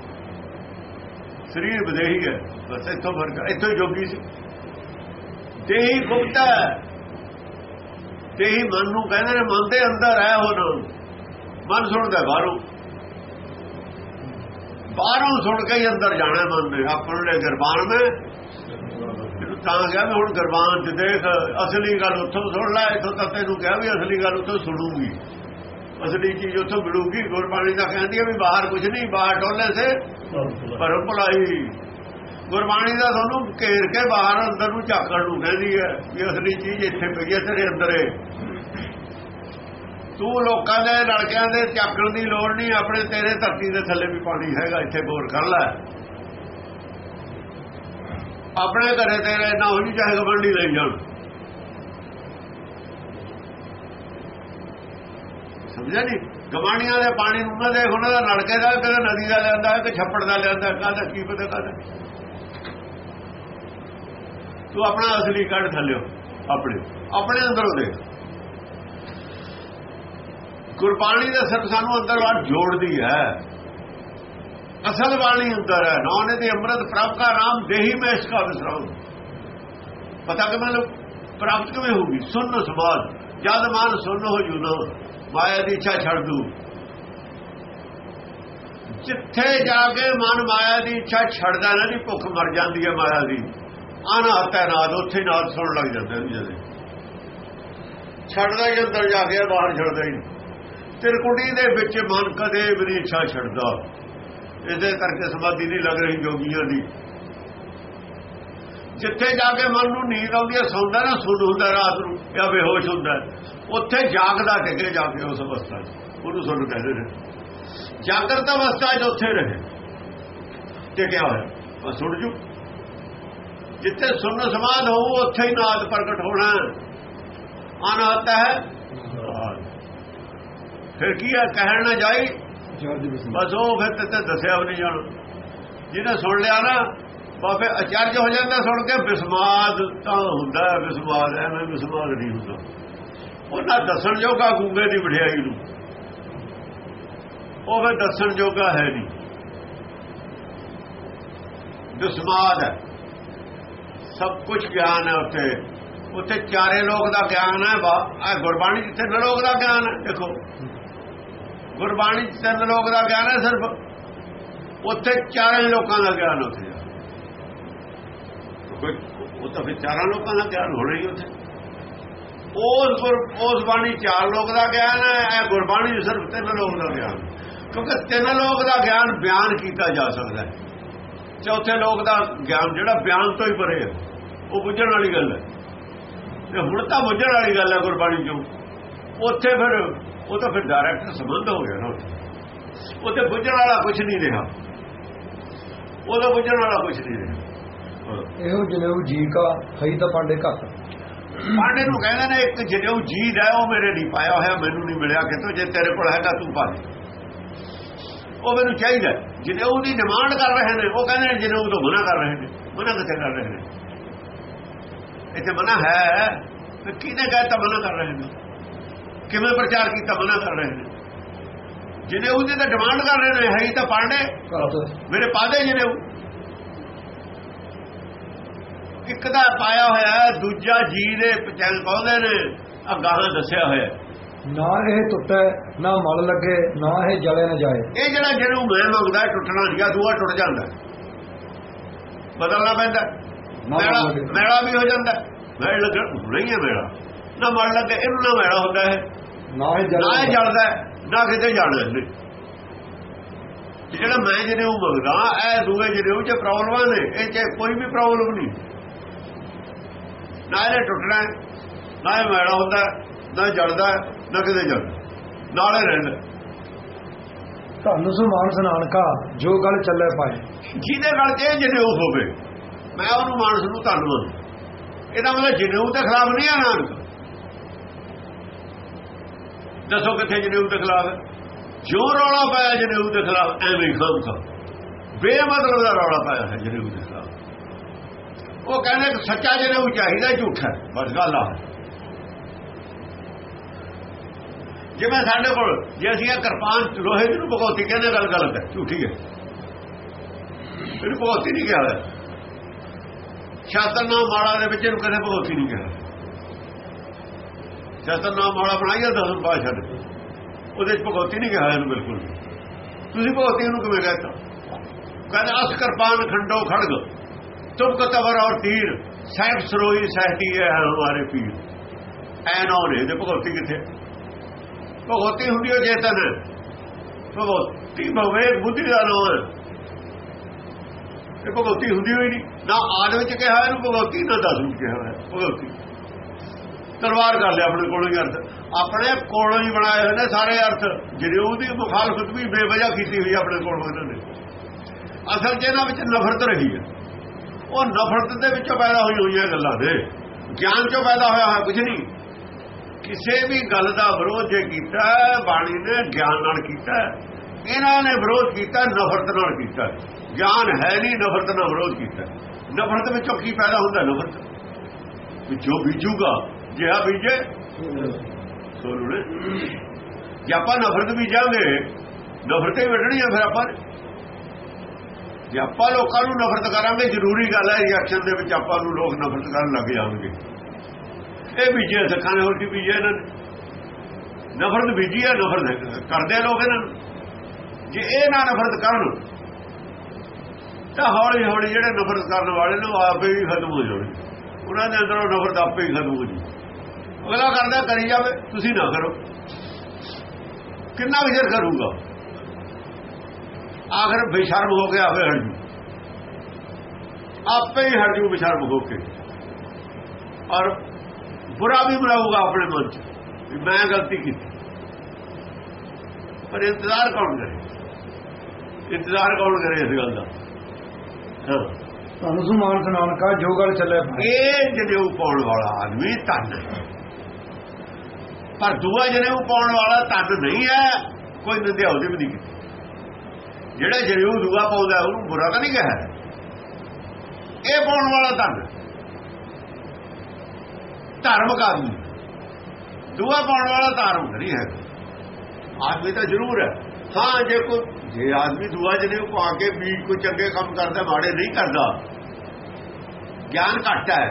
ਸਰੀਰ ਵਿਦੇਹੀ ਹੈ। ਬਸ ਇੱਥੋਂ ਫ਼ਰਕ ਇੱਥੋਂ ਜੋਗੀ ਸੀ। ਦੇਹੀ ਗੁਪਤਾ ਦੇਹੀ ਮਨ ਨੂੰ ਕਹਿੰਦੇ ਨੇ, ਮਨ ਦੇ ਅੰਦਰ ਹੈ ਹੁਣ ਮਨ ਸੁਣਦਾ ਬਾਹਰੋਂ। ਬਾਹਰੋਂ ਸੁਣ ਕੇ ਹੀ ਅੰਦਰ ਜਾਣਾ ਮਨ ਨੇ। ਆਪਣੇ ਗਰਬਾਨ ਨੇ। ਤਾਂ ਕਿਹਾ ਵੀ ਹੁਣ ਗਰਬਾਨ ਚ ਦੇਖ, ਅਸਲੀ ਗੱਲ ਉੱਥੋਂ ਸੁਣ ਲੈ। ਇੱਥੋਂ ਤੱਕ ਤੈਨੂੰ ਕਿਹਾ ਵੀ ਅਸਲੀ ਗੱਲ ਉੱਥੋਂ ਸੁਣੂਗੀ। ਅਸਲੀ ਚੀਜ਼ ਉੱਥੋਂ ਮਿਲੂਗੀ। ਗੁਰਬਾਣੀ ਦਾ ਕਹਿੰਦੀ ਹੈ ਵੀ ਬਾਹਰ ਕੁਝ ਨਹੀਂ, ਬਾਹਰ ਟੋਲੇ ਸੇ। ਪਰਮ ਭਲਾਈ, ਗੁਰਬਾਣੀ ਦਾ ਤੁਹਾਨੂੰ ਘੇਰ ਕੇ ਬਾਹਰ ਅੰਦਰ ਨੂੰ ਝਾਕਣ ਨੂੰ ਕਹਿੰਦੀ ਹੈ ਵੀ ਅਸਲੀ ਚੀਜ਼ ਇੱਥੇ ਪਈ ਹੈ, ਤੇਰੇ ਅੰਦਰੇ ਤੂੰ ਲੋਕਾਂ ਦੇ ਲੜਕਿਆਂ ਦੇ ਝਾਕਣ ਦੀ ਲੋੜ ਨਹੀਂ, ਆਪਣੇ ਤੇਰੇ ਧਰਤੀ ਦੇ ਥੱਲੇ ਵੀ ਪਾਣੀ ਹੈਗਾ, ਇੱਥੇ ਬੋਰ ਕਰ ਲੈ। ਆਪਣੇ ਘਰੇ ਤੇਰੇ ਨਾ ਹੋਣੀ ਚਾਹੇ ਗਵੰਡੀ ਲੈ ਜਾਣ। ਸਮਝਿਆ ਨਹੀਂ ਗਵਾਣੀਆਂ ਦੇ ਪਾਣੀ ਨੂੰ ਨਾ ਦੇਖ ਉਹਨਾਂ ਦਾ ਨਲਕੇ ਦਾ ਕਦੇ ਨਦੀ ਦਾ ਲਿਆਂਦਾ ਕਿ ਛੱਪੜ ਦਾ ਲਿਆਂਦਾ, ਕਾਹਦਾ ਕੀ ਪਤਾ ਕਾਹਦਾ ਤੂੰ ਆਪਣਾ ਅਸਲੀ ਕੱਢ ਥੱਲਿਓ, ਆਪਣੇ ਆਪਣੇ ਅੰਦਰੋਂ ਦੇ ਗੁਰਬਾਣੀ ਦਾ ਸਿਰਫ ਸਾਨੂੰ ਅੰਦਰ ਬਾਹਰ ਜੋੜਦੀ ਹੈ। ਅਸਲ ਬਾਣੀ ਅੰਦਰ ਹੈ। ਨੌਨੇ ਦੀ ਅੰਮ੍ਰਿਤ ਪ੍ਰਭ ਦਾ ਨਾਮ ਦੇਹੀ ਮੈਂ ਇਸ ਦਾ ਵਿਸਰਾਮ। ਪਤਾ ਕਿ ਮਤਲਬ ਪ੍ਰਾਪਤ ਕਿਵੇਂ ਹੋਗੀ ਸੁਣ ਸਮਾਦ ਜਦ ਮਨ ਸੁਣ ਹੋ ਜੂ ਮਾਇਆ ਦੀ ਇੱਛਾ ਛੱਡ ਦੂ। ਜਿੱਥੇ ਜਾ ਕੇ ਮਨ ਮਾਇਆ ਦੀ ਇੱਛਾ ਛੱਡਦਾ ਨਾ ਦੀ ਭੁੱਖ ਮਰ ਜਾਂਦੀ ਹੈ ਮਾਇਆ ਦੀ। ਅਨਾਤਾ ਨਾਦ ਉੱਥੇ ਨਾਲ ਸੁਣ ਲੱਗ ਜਾਂਦਾ ਜਦੇ ਛੱਡਦਾ ਹੀ ਅੰਦਰ ਜਾ ਕੇ ਬਾਹਰ ਛੱਡਦਾ ਹੀ ਤਿਰਕੁੜੀ ਦੇ ਵਿੱਚ ਮਨ ਕਦੇ ਵੀ ਇੱਛਾ ਛੱਡਦਾ। ਇਹਦੇ ਕਰਕੇ ਸਮਾਧੀ ਨਹੀਂ ਲੱਗ ਰਹੀ ਜੋਗੀਆਂ ਦੀ। ਜਿੱਥੇ ਜਾ ਕੇ ਮਨ ਨੂੰ ਨੀਂਦ ਆਉਂਦੀ ਹੈ ਸੌਂਦਾ ਨਾ ਸੁਣ ਹੁੰਦਾ ਰਾਤ ਨੂੰ ਜਾਂ ਬੇਹੋਸ਼ ਹੁੰਦਾ ਉੱਥੇ ਜਾਗਦਾ ਟਿਕੇ ਜਾ ਕੇ ਉਸ ਅਵਸਥਾ 'ਚ। ਉਹਨੂੰ ਸੁਣ ਕਹਿੰਦੇ ਨੇ। ਜਾਗਰਤ ਅਵਸਥਾ 'ਚ ਉੱਥੇ ਰਹੇ। ਟਿਕਿਆ ਹੋਇਆ। ਬਸ ਸੁਣ ਜੂ। ਜਿੱਥੇ ਸੁਣ ਸਮਾਦ ਹੋਊ ਉੱਥੇ ਹੀ ਨਾਦ ਪ੍ਰਗਟ ਹੋਣਾ ਅਨਾਹਤ ਹੈ। ਫਿਰ ਕੀ ਹੈ? ਕਹਿਣ ਨਾ ਜਾਈ। ਬਸ ਉਹ ਫਿਰ ਤੇ ਦੱਸਿਆ ਵੀ ਨਹੀਂ ਜਾਣ। ਜਿਹਨੇ ਸੁਣ ਲਿਆ ਨਾ ਬਾਬੇ ਅਚਰਜ ਹੋ ਜਾਂਦਾ ਸੁਣ ਕੇ, ਬਿਸਮਾਦ ਤਾਂ ਹੁੰਦਾ, ਬਿਸਮਾਦ ਐਵੇਂ ਬਿਸਮਾਦ ਨਹੀਂ ਹੁੰਦਾ। ਉਹਨਾਂ ਦੱਸਣ ਜੋਗਾ ਗੂੰਗੇ ਦੀ ਵਡਿਆਈ ਨੂੰ। ਉਹ ਫਿਰ ਦੱਸਣ ਜੋਗਾ ਹੈ ਨਹੀਂ। ਵਿਸਮਾਦ ਹੈ। ਸਭ ਕੁਝ ਗਿਆਨ ਹੈ ਉੱਥੇ। ਉੱਥੇ ਚਾਰੇ ਲੋਕ ਦਾ ਗਿਆਨ ਹੈ ਆ ਗੁਰਬਾਣੀ ਜਿੱਥੇ ਲੋਕ ਦਾ ਗਿਆਨ ਹੈ, ਦੇਖੋ। ਗੁਰਬਾਣੀ ਚ ਤਿੰਨ ਲੋਕ ਦਾ ਗਿਆਨ ਹੈ ਸਿਰਫ। ਉੱਥੇ ਚਾਰੇ ਲੋਕਾਂ ਦਾ ਗਿਆਨ ਉੱਥੇ ਉਹ ਤਾਂ ਫਿਰ ਚਾਰਾਂ ਲੋਕਾਂ ਦਾ ਗਿਆਨ ਹੋਣਾ ਹੀ ਉੱਥੇ। ਉਸ ਗੁਰ ਉਸ ਬਾਣੀ ਚਾਰ ਲੋਕ ਦਾ ਗਿਆਨ ਹੈ, ਇਹ ਗੁਰਬਾਣੀ ਸਿਰਫ ਤਿੰਨ ਲੋਕ ਦਾ ਗਿਆਨ। ਕਿਉਂਕਿ ਤਿੰਨ ਲੋਕ ਦਾ ਗਿਆਨ ਬਿਆਨ ਕੀਤਾ ਜਾ ਸਕਦਾ ਹੈ। ਚੌਥੇ ਲੋਕ ਦਾ ਗਿਆਨ ਜਿਹੜਾ ਬਿਆਨ ਤੋਂ ਹੀ ਪਰੇ ਹੈ, ਉਹ ਬੁੱਝਣ ਵਾਲੀ ਗੱਲ ਹੈ। ਤੇ ਹੁਣ ਤਾਂ ਬੁੱਝਣ ਵਾਲੀ ਗੱਲ ਹੈ ਗੁਰਬਾਣੀ ਚੋਂ। ਉੱਥੇ ਫਿਰ ਉਹ ਤਾਂ ਫਿਰ ਡਾਇਰੈਕਟ ਸੰਬੰਧ ਹੋ ਗਿਆ ਨਾ ਉੱਥੇ। ਬੁੱਝਣ ਵਾਲਾ ਕੁਝ ਨਹੀਂ ਰਿਹਾ। ਉਹਦਾ ਬੁੱਝਣ ਵਾਲਾ ਕੁਝ ਨਹੀਂ ਰਿਹਾ। ਇਹੋ ਜਨੇਊ ਜੀ ਕਾ ਹਈ ਤਾਂ ਪਾਂਡੇ ਘੱਟ। ਪਾਂਡੇ ਨੂੰ ਕਹਿੰਦੇ ਨੇ ਇੱਕ ਜਨੇਊ ਜੀਦ ਹੈ ਉਹ ਮੇਰੇ ਨਹੀਂ ਪਾਇਆ ਹੋਇਆ ਮੈਨੂੰ ਨਹੀਂ ਮਿਲਿਆ ਕਿਤੋਂ ਜੇ ਤੇਰੇ ਕੋਲ ਹੈਗਾ ਤੂੰ ਪਾ ਦੇ। ਉਹ ਮੈਨੂੰ ਚਾਹੀਦਾ ਜਨੇਊ ਦੀ ਡਿਮਾਂਡ ਕਰ ਰਹੇ ਨੇ ਉਹ ਕਹਿੰਦੇ ਨੇ ਜਨੇਊ ਤੋਂ ਮਨਾ ਕਰ ਰਹੇ ਨੇ ਮਨਾ ਕਿੱਥੇ ਕਰ ਰਹੇ ਨੇ? ਇੱਥੇ ਮਨਾ ਹੈ ਤੇ ਕਿਹਨੇ ਕਹਿਤਾ ਮਨਾ ਕਰ ਰਹੇ ਨੇ? ਕਿਵੇਂ ਪ੍ਰਚਾਰ ਕੀਤਾ ਮਨਾ ਕਰ ਰਹੇ ਨੇ? ਜਨੇਊ ਦੀ ਤਾਂ ਡਿਮਾਂਡ ਕਰ ਰਹੇ ਨੇ ਹੈ ਹੀ ਤਾਂ ਪਾਂਡੇ। ਮੇਰੇ ਪਾਦੇ ਜਨੇਊ ਇੱਕ ਦਾ ਪਾਇਆ ਹੋਇਆ ਦੂਜਾ ਜੀ ਦੇ ਪਛਾਣ ਪਾਉਂਦੇ ਨੇ। ਅਗਾਹਾਂ ਦੱਸਿਆ ਹੋਇਆ। ਨਾ ਇਹ ਟੁੱਟੇ ਨਾ ਮਲ ਲੱਗੇ ਨਾ ਇਹ ਜਲੇ ਨਾ ਜਾਏ। ਇਹ ਜਿਹੜਾ ਜਨੇਊ ਮੈਂ ਮੰਗਦਾ ਟੁੱਟਣਾ ਨਹੀਂ ਦੂਆ ਟੁੱਟ ਜਾਂਦਾ। ਬਦਲਣਾ ਪੈਂਦਾ। ਮੈਲਾ ਵੀ ਹੋ ਜਾਂਦਾ। ਮੈਲ ਲੱਗ ਨਹੀਂ ਹੈ ਮੈਲਾ। ਨਾ ਮਲ ਲੱਗੇ ਇਹਨੂੰ ਨਾ ਮੈਲਾ ਹੁੰਦਾ ਹੈ ਨਾ ਇਹ ਨਾ ਇਹ ਜਲੇ ਜਲਦਾ ਨਾ ਕਿਤੇ ਜਲਦਾ ਨਹੀਂ ਜਿਹੜਾ ਮੈਂ ਜਨੇਊ ਮੰਗਦਾ ਇਹ ਦੂਏ ਜਨੇਊ ਚ ਪ੍ਰੋਬਲਮਾਂ ਨੇ ਇਹ ਚ ਕੋਈ ਵੀ ਪ੍ਰੋਬਲਮ ਨਹੀਂ। ਨਾ ਇਹਨੇ ਟੁੱਟਣਾ ਨਾ ਇਹ ਮੈਲਾ ਹੁੰਦਾ ਨਾ ਜਲਦਾ ਨਾ ਕਿਤੇ ਜਲਦਾ। ਨਾਲੇ ਰਹਿੰਦਾ। ਧੰਨ ਸੁਮਾਨ ਸਨਾਨਕਾ ਜੋ ਗਲ ਚੱਲੇ ਪਾਏ ਜਿਹਦੇ ਨਾਲ ਇਹ ਜਨੇਊ ਹੋਵੇ ਮੈਂ ਉਹਨੂੰ ਮਾਨਸ ਨੂੰ ਧੰਨਵਾਦ ਇਹਦਾ ਮਤਲਬ ਜਨੇਊ ਦੇ ਖਿਲਾਫ ਨਹੀਂ ਆ ਨਾਨਕ ਦੱਸੋ ਕਿੱਥੇ ਜਨੇਊ ਦੇ ਖਿਲਾਫ? ਜੋ ਰੌਲਾ ਪਾਇਆ ਜਨੇਊ ਦੇ ਖਿਲਾਫ ਐਵੇਂ ਖਾਮ ਖਾ ਬੇਮਤਲਬ ਦਾ ਰੌਲਾ ਪਾਇਆ ਹੈ ਜਨੇਊ ਦੇ ਉਹ ਕਹਿੰਦੇ ਕਿ ਸੱਚਾ ਉਹ ਚਾਹੀਦਾ ਝੂਠਾ। ਬਸ ਗੱਲ ਆ। ਜਿਵੇਂ ਸਾਡੇ ਕੋਲ, ਜੇ ਅਸੀਂ ਇਹ ਕਿਰਪਾਨ ਲੋਹੇ ਦੀ ਨੂੰ ਭਗੌਤੀ ਕਹਿੰਦੇ ਗੱਲ ਗਲਤ ਹੈ ਝੂਠੀ ਹੈ। ਇਹਨੂੰ ਭਗੌਤੀ ਨਹੀਂ ਕਿਹਾ ਹੋਇਆ। ਸ਼ਾਸਤਰ ਨਾਮ ਮਾਲਾ ਦੇ ਵਿੱਚ ਇਹਨੂੰ ਕਦੇ ਭਗੌਤੀ ਨਹੀਂ ਕਿਹਾ। ਸ਼ਾਸਤਰ ਨਾਮ ਮਾਲਾ ਬਣਾਈਆ ਦਸਮ ਪਾਸ਼ਾ ਨੇ। ਉਹਦੇ ਚ ਭਗੌਤੀ ਨਹੀਂ ਕਿਹਾ ਇਹਨੂੰ ਬਿਲਕੁਲ ਵੀ। ਤੁਸੀਂ ਭਗੌਤੀ ਇਹਨੂੰ ਕਿਵੇਂ ਕਹਿੰਦਾ ਕਹਿੰਦੇ, ਅਸ ਕਿਰਪਾਨ ਖੰਡੋ ਖੜਗ। ਤੁਮ ਕਤਵਰ ਔਰ ਤੀਰ ਸਹਿਬ ਸਰੋਈ ਸਹਿਤੀ ਹੈ ਹਮਾਰੇ ਪੀਰ? ਐਨ ਹੋਣੇ ਤੇ ਭਗੌਤੀ ਕਿੱਥੇ? ਭਗਵਤੀ ਹੁੰਦੀ ਹੋ ਚੇਤਨ। ਭਗਵਤੀ ਭਵੇ ਬੁੱਧੀ ਦਾ ਨਾਮ। ਹੈ ਇਹ ਭਗਵਤੀ ਹੁੰਦੀ ਹੋਈ ਨਹੀਂ। ਨਾ ਆਦ ਵਿੱਚ ਕਿਹਾ ਇਹਨੂੰ ਭਗਵਤੀ, ਨਾ ਦਸ ਵਿੱਚ ਕਿਹਾ ਹੋਇਆ ਭਗਵਤੀ। ਤਲਵਾਰ ਕਰ ਲਿਆ ਆਪਣੇ ਕੋਲੋਂ ਹੀ ਅਰਥ। ਆਪਣੇ ਕੋਲੋਂ ਹੀ ਬਣਾਏ ਹੋਏ ਨੇ ਸਾਰੇ ਅਰਥ। ਜਿਹੜੇ ਉਹਦੀ ਮੁਖਾਲਫਤ ਵੀ ਬੇਵਜ੍ਹਾ ਕੀਤੀ ਹੋਈ ਆਪਣੇ ਕੋਲੋਂ ਇਹਨਾਂ ਨੇ। ਅਸਲ 'ਚ ਇਹਨਾਂ ਵਿੱਚ ਨਫ਼ਰਤ ਰਹੀ ਹੈ। ਉਹ ਨਫ਼ਰਤ ਦੇ ਵਿੱਚੋਂ ਪੈਦਾ ਹੋਈ ਹੋਈਆਂ ਗੱਲਾਂ ਨੇ। ਗਿਆਨ 'ਚੋਂ ਪੈਦਾ ਹੋਇਆ ਹੋਇਆ ਕੁਝ ਨਹੀਂ। ਕਿਸੇ ਵੀ ਗੱਲ ਦਾ ਵਿਰੋਧ ਜੇ ਕੀਤਾ, ਬਾਣੀ ਨੇ ਗਿਆਨ ਨਾਲ ਕੀਤਾ। ਇਹਨਾਂ ਨੇ ਵਿਰੋਧ ਕੀਤਾ, ਨਫ਼ਰਤ ਨਾਲ ਕੀਤਾ। ਗਿਆਨ ਹੈ ਨਹੀਂ, ਨਫ਼ਰਤ ਨਾਲ ਵਿਰੋਧ ਕੀਤਾ। ਨਫ਼ਰਤ ਵਿੱਚੋਂ ਕੀ ਪੈਦਾ ਹੁੰਦਾ? ਨਫ਼ਰਤ। ਜੋ ਬੀਜੂਗਾ ਜਿਹੜਾ ਬੀਜੇ ਸੋਲੂਣੇ ਜੇ ਆਪਾਂ ਨਫ਼ਰਤ ਬੀਜਾਂਗੇ, ਨਫ਼ਰਤ ਵੱਢਣੀ ਹੈ ਫਿਰ ਆਪਾਂ ਨੇ। ਜੇ ਆਪਾਂ ਲੋਕਾਂ ਨੂੰ ਨਫ਼ਰਤ ਕਰਾਂਗੇ, ਜ਼ਰੂਰੀ ਗੱਲ ਹੈ ਰਿਐਕਸ਼ਨ ਦੇ ਵਿੱਚ ਆਪਾਂ ਨੂੰ ਲੋਕ ਨਫ਼ਰਤ ਕਰਨ ਲੱਗ ਜਾਣਗੇ। ਇਹ ਬੀਜੇ ਸਿੱਖਾਂ ਨੇ, ਹੋਰ ਕੀ ਬੀਜੇ ਇਹਨਾਂ ਨੇ? ਨਫ਼ਰਤ ਬੀਜੀ ਹੈ, ਨਫ਼ਰਤ ਕਰਦੇ ਲੋਕ ਇਹਨਾਂ ਨੂੰ। ਜੇ ਇਹ ਨਾ ਨਫ਼ਰਤ ਕਰਨ, ਤਾਂ ਹੌਲੀ ਹੌਲੀ ਜਿਹੜੇ ਨਫ਼ਰਤ ਕਰਨ ਵਾਲੇ ਨੇ, ਉਹ ਆਪੇ ਵੀ ਖਤਮ ਹੋ ਜਾਣਗੇ। ਉਹਨਾਂ ਦੇ ਅੰਦਰੋਂ ਨਫ਼ਰਤ ਆਪੇ ਹੀ ਖਤਮ ਹੋ ਜੀ। ਅਗਲਾ ਕਰਦਾ, ਕਰੀ ਜਾਵੇ, ਤੁਸੀਂ ਨਾ ਕਰੋ। ਕਿੰਨਾ ਵਿਚਰ ਕਰੂਗਾ? ਆਖਰ ਬੇਸ਼ਰਮ ਹੋ ਗਿਆ ਹੋਵੇ ਹਟ ਜੂ। ਆਪੇ ਹੀ ਜੂ ਬੇਸ਼ਰਮ ਹੋ ਕੇ। ਔਰ ਬੁਰਾ ਵੀ ਬਣਾਊਗਾ ਆਪਣੇ ਮਨ ਚ ਵੀ ਮੈਂ ਗਲਤੀ ਕੀਤੀ। ਪਰ ਇੰਤਜ਼ਾਰ ਕੌਣ ਕਰੇ? ਇੰਤਜ਼ਾਰ ਕੌਣ ਕਰੇ ਇਸ ਗੱਲ ਦਾ? ਧੰਨ ਸੁਮਾਨ ਸਨਾਨਕਾ ਜੋ ਗਲ ਚੱਲੇ ਇਹ ਜਨੇਊ ਪਾਉਣ ਵਾਲਾ ਆਦਮੀ ਹੈ। ਪਰ ਦੂਆ ਜਨੇਊ ਪਾਉਣ ਵਾਲਾ ਧਨ ਨਹੀਂ ਹੈ ਕੋਈ ਨਿੰਦਿਆ ਉਹਦੀ ਵੀ ਨਹੀਂ ਕੀਤੀ। ਜਿਹੜਾ ਜਨੇਊ ਦੂਆ ਪਾਉਂਦਾ ਉਹਨੂੰ ਬੁਰਾ ਤਾਂ ਨਹੀਂ ਕਿਹਾ। ਇਹ ਪਾਉਣ ਵਾਲਾ ਧਨ। ਧਾਰਮਿਕ ਆਦਮੀ ਦੂਆ ਪਾਉਣ ਵਾਲਾ ਧਾਰਮਿਕ ਨਹੀਂ ਹੈ। ਆਦਮੀ ਤਾਂ ਜ਼ਰੂਰ ਹੈ। ਹਾਂ ਜੇ ਕੋਈ ਜੇ ਆਦਮੀ ਦੂਆ ਜਨੇਊ ਪਾ ਕੇ ਵੀ ਕੋਈ ਚੰਗੇ ਕੰਮ ਕਰਦਾ ਮਾੜੇ ਨਹੀਂ ਕਰਦਾ ਗਿਆਨ ਘੱਟ ਹੈ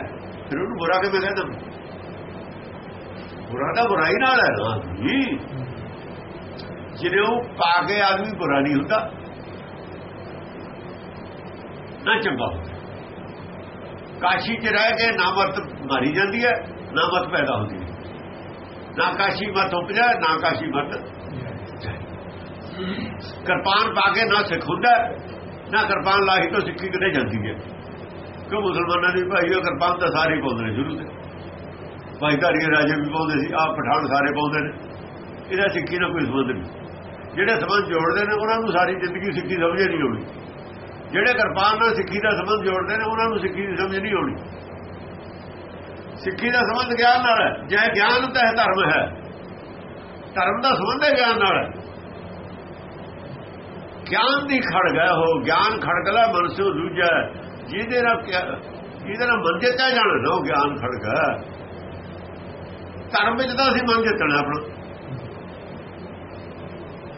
ਫਿਰ ਉਹਨੂੰ ਬੁਰਾ ਕਿਵੇਂ ਕਹਿੰਦਾ ਬੁਰਾ ਤਾਂ ਬੁਰਾਈ ਨਾਲ ਹੈ। ਨਾ ਜੀ ਜਿਹਨੇ ਉਹ ਪਾ ਕੇ ਆਦਮੀ ਬੁਰਾ ਨਹੀਂ ਹੁੰਦਾ ਨਾ ਚੰਗਾ ਹੁੰਦਾ ਕਾਸ਼ੀ ਚ ਰਹਿ ਕੇ ਨਾ ਨਾਮਤ ਮਾਰੀ ਜਾਂਦੀ ਹੈ, ਨਾ ਮਤ ਪੈਦਾ ਹੁੰਦੀ ਹੈ। ਨਾ ਕਾਸ਼ੀ ਮਤ ਉਪਜੈ, ਨਾ ਕਾਸ਼ੀ ਮਤ ਕਿਰਪਾਨ ਪਾ ਕੇ ਨਾ ਸਿੱਖ ਹੁੰਦਾ ਨਾ ਕਿਰਪਾਨ ਲਾਹੀ ਤੋਂ ਸਿੱਖੀ ਕਿਤੇ ਜਾਂਦੀ ਹੈ। ਕਿਉਂ ਮੁਸਲਮਾਨਾਂ ਦੀ ਭਾਈ, ਉਹ ਕਿਰਪਾਨ ਤਾਂ ਸਾਰੇ ਪਾਉਂਦੇ ਨੇ ਸ਼ੁਰੂ ਤੇ। ਭਾਈ ਧਾਰੀਏ ਰਾਜੇ ਵੀ ਪਾਉਂਦੇ ਸੀ, ਆਪ ਪਠਾਨ ਸਾਰੇ ਪਾਉਂਦੇ ਨੇ। ਇਹਦਾ ਸਿੱਖੀ ਨਾਲ ਕੋਈ ਸੰਬੰਧ ਨਹੀਂ। ਜਿਹੜੇ ਸੰਬੰਧ ਜੋੜਦੇ ਨੇ, ਉਹਨਾਂ ਨੂੰ ਸਾਰੀ ਜ਼ਿੰਦਗੀ ਸਿੱਖੀ ਸਮਝ ਨਹੀਂ ਆਉਣੀ ਜਿਹੜੇ ਕਿਰਪਾਨ ਨਾਲ ਸਿੱਖੀ ਦਾ ਸੰਬੰਧ ਜੋੜਦੇ ਨੇ, ਉਹਨਾਂ ਨੂੰ ਸਿੱਖੀ ਦੀ ਸਮਝ ਨਹੀਂ ਆਉਣੀ। ਸਿੱਖੀ ਦਾ ਸੰਬੰਧ ਗਿਆਨ ਨਾਲ ਹੈ, ਜੇ ਗਿਆਨ ਤਾਂ ਧਰਮ ਹੈ, ਧਰਮ ਦਾ ਸੰਬੰਧ ਹੈ ਗਿਆਨ ਨਾਲ। ਗਿਆਨ ਦੀ ਖੜਗ ਹੈ ਉਹ, ਗਿਆਨ ਖੜਗਲਾ ਮਨਸੂ ਦੂਜਾ ਜਿਹਦੇ ਨਾਲ ਜਿਹਦੇ ਨਾਲ ਮਨ ਜਿੱਤਿਆ ਜਾਣਾ, ਨਾ ਉਹ ਗਿਆਨ ਖੜਗ ਧਰਮ ਵਿੱਚ ਤਾਂ ਅਸੀਂ ਮਨ ਜਿੱਤਣਾ ਆਪਣਾ।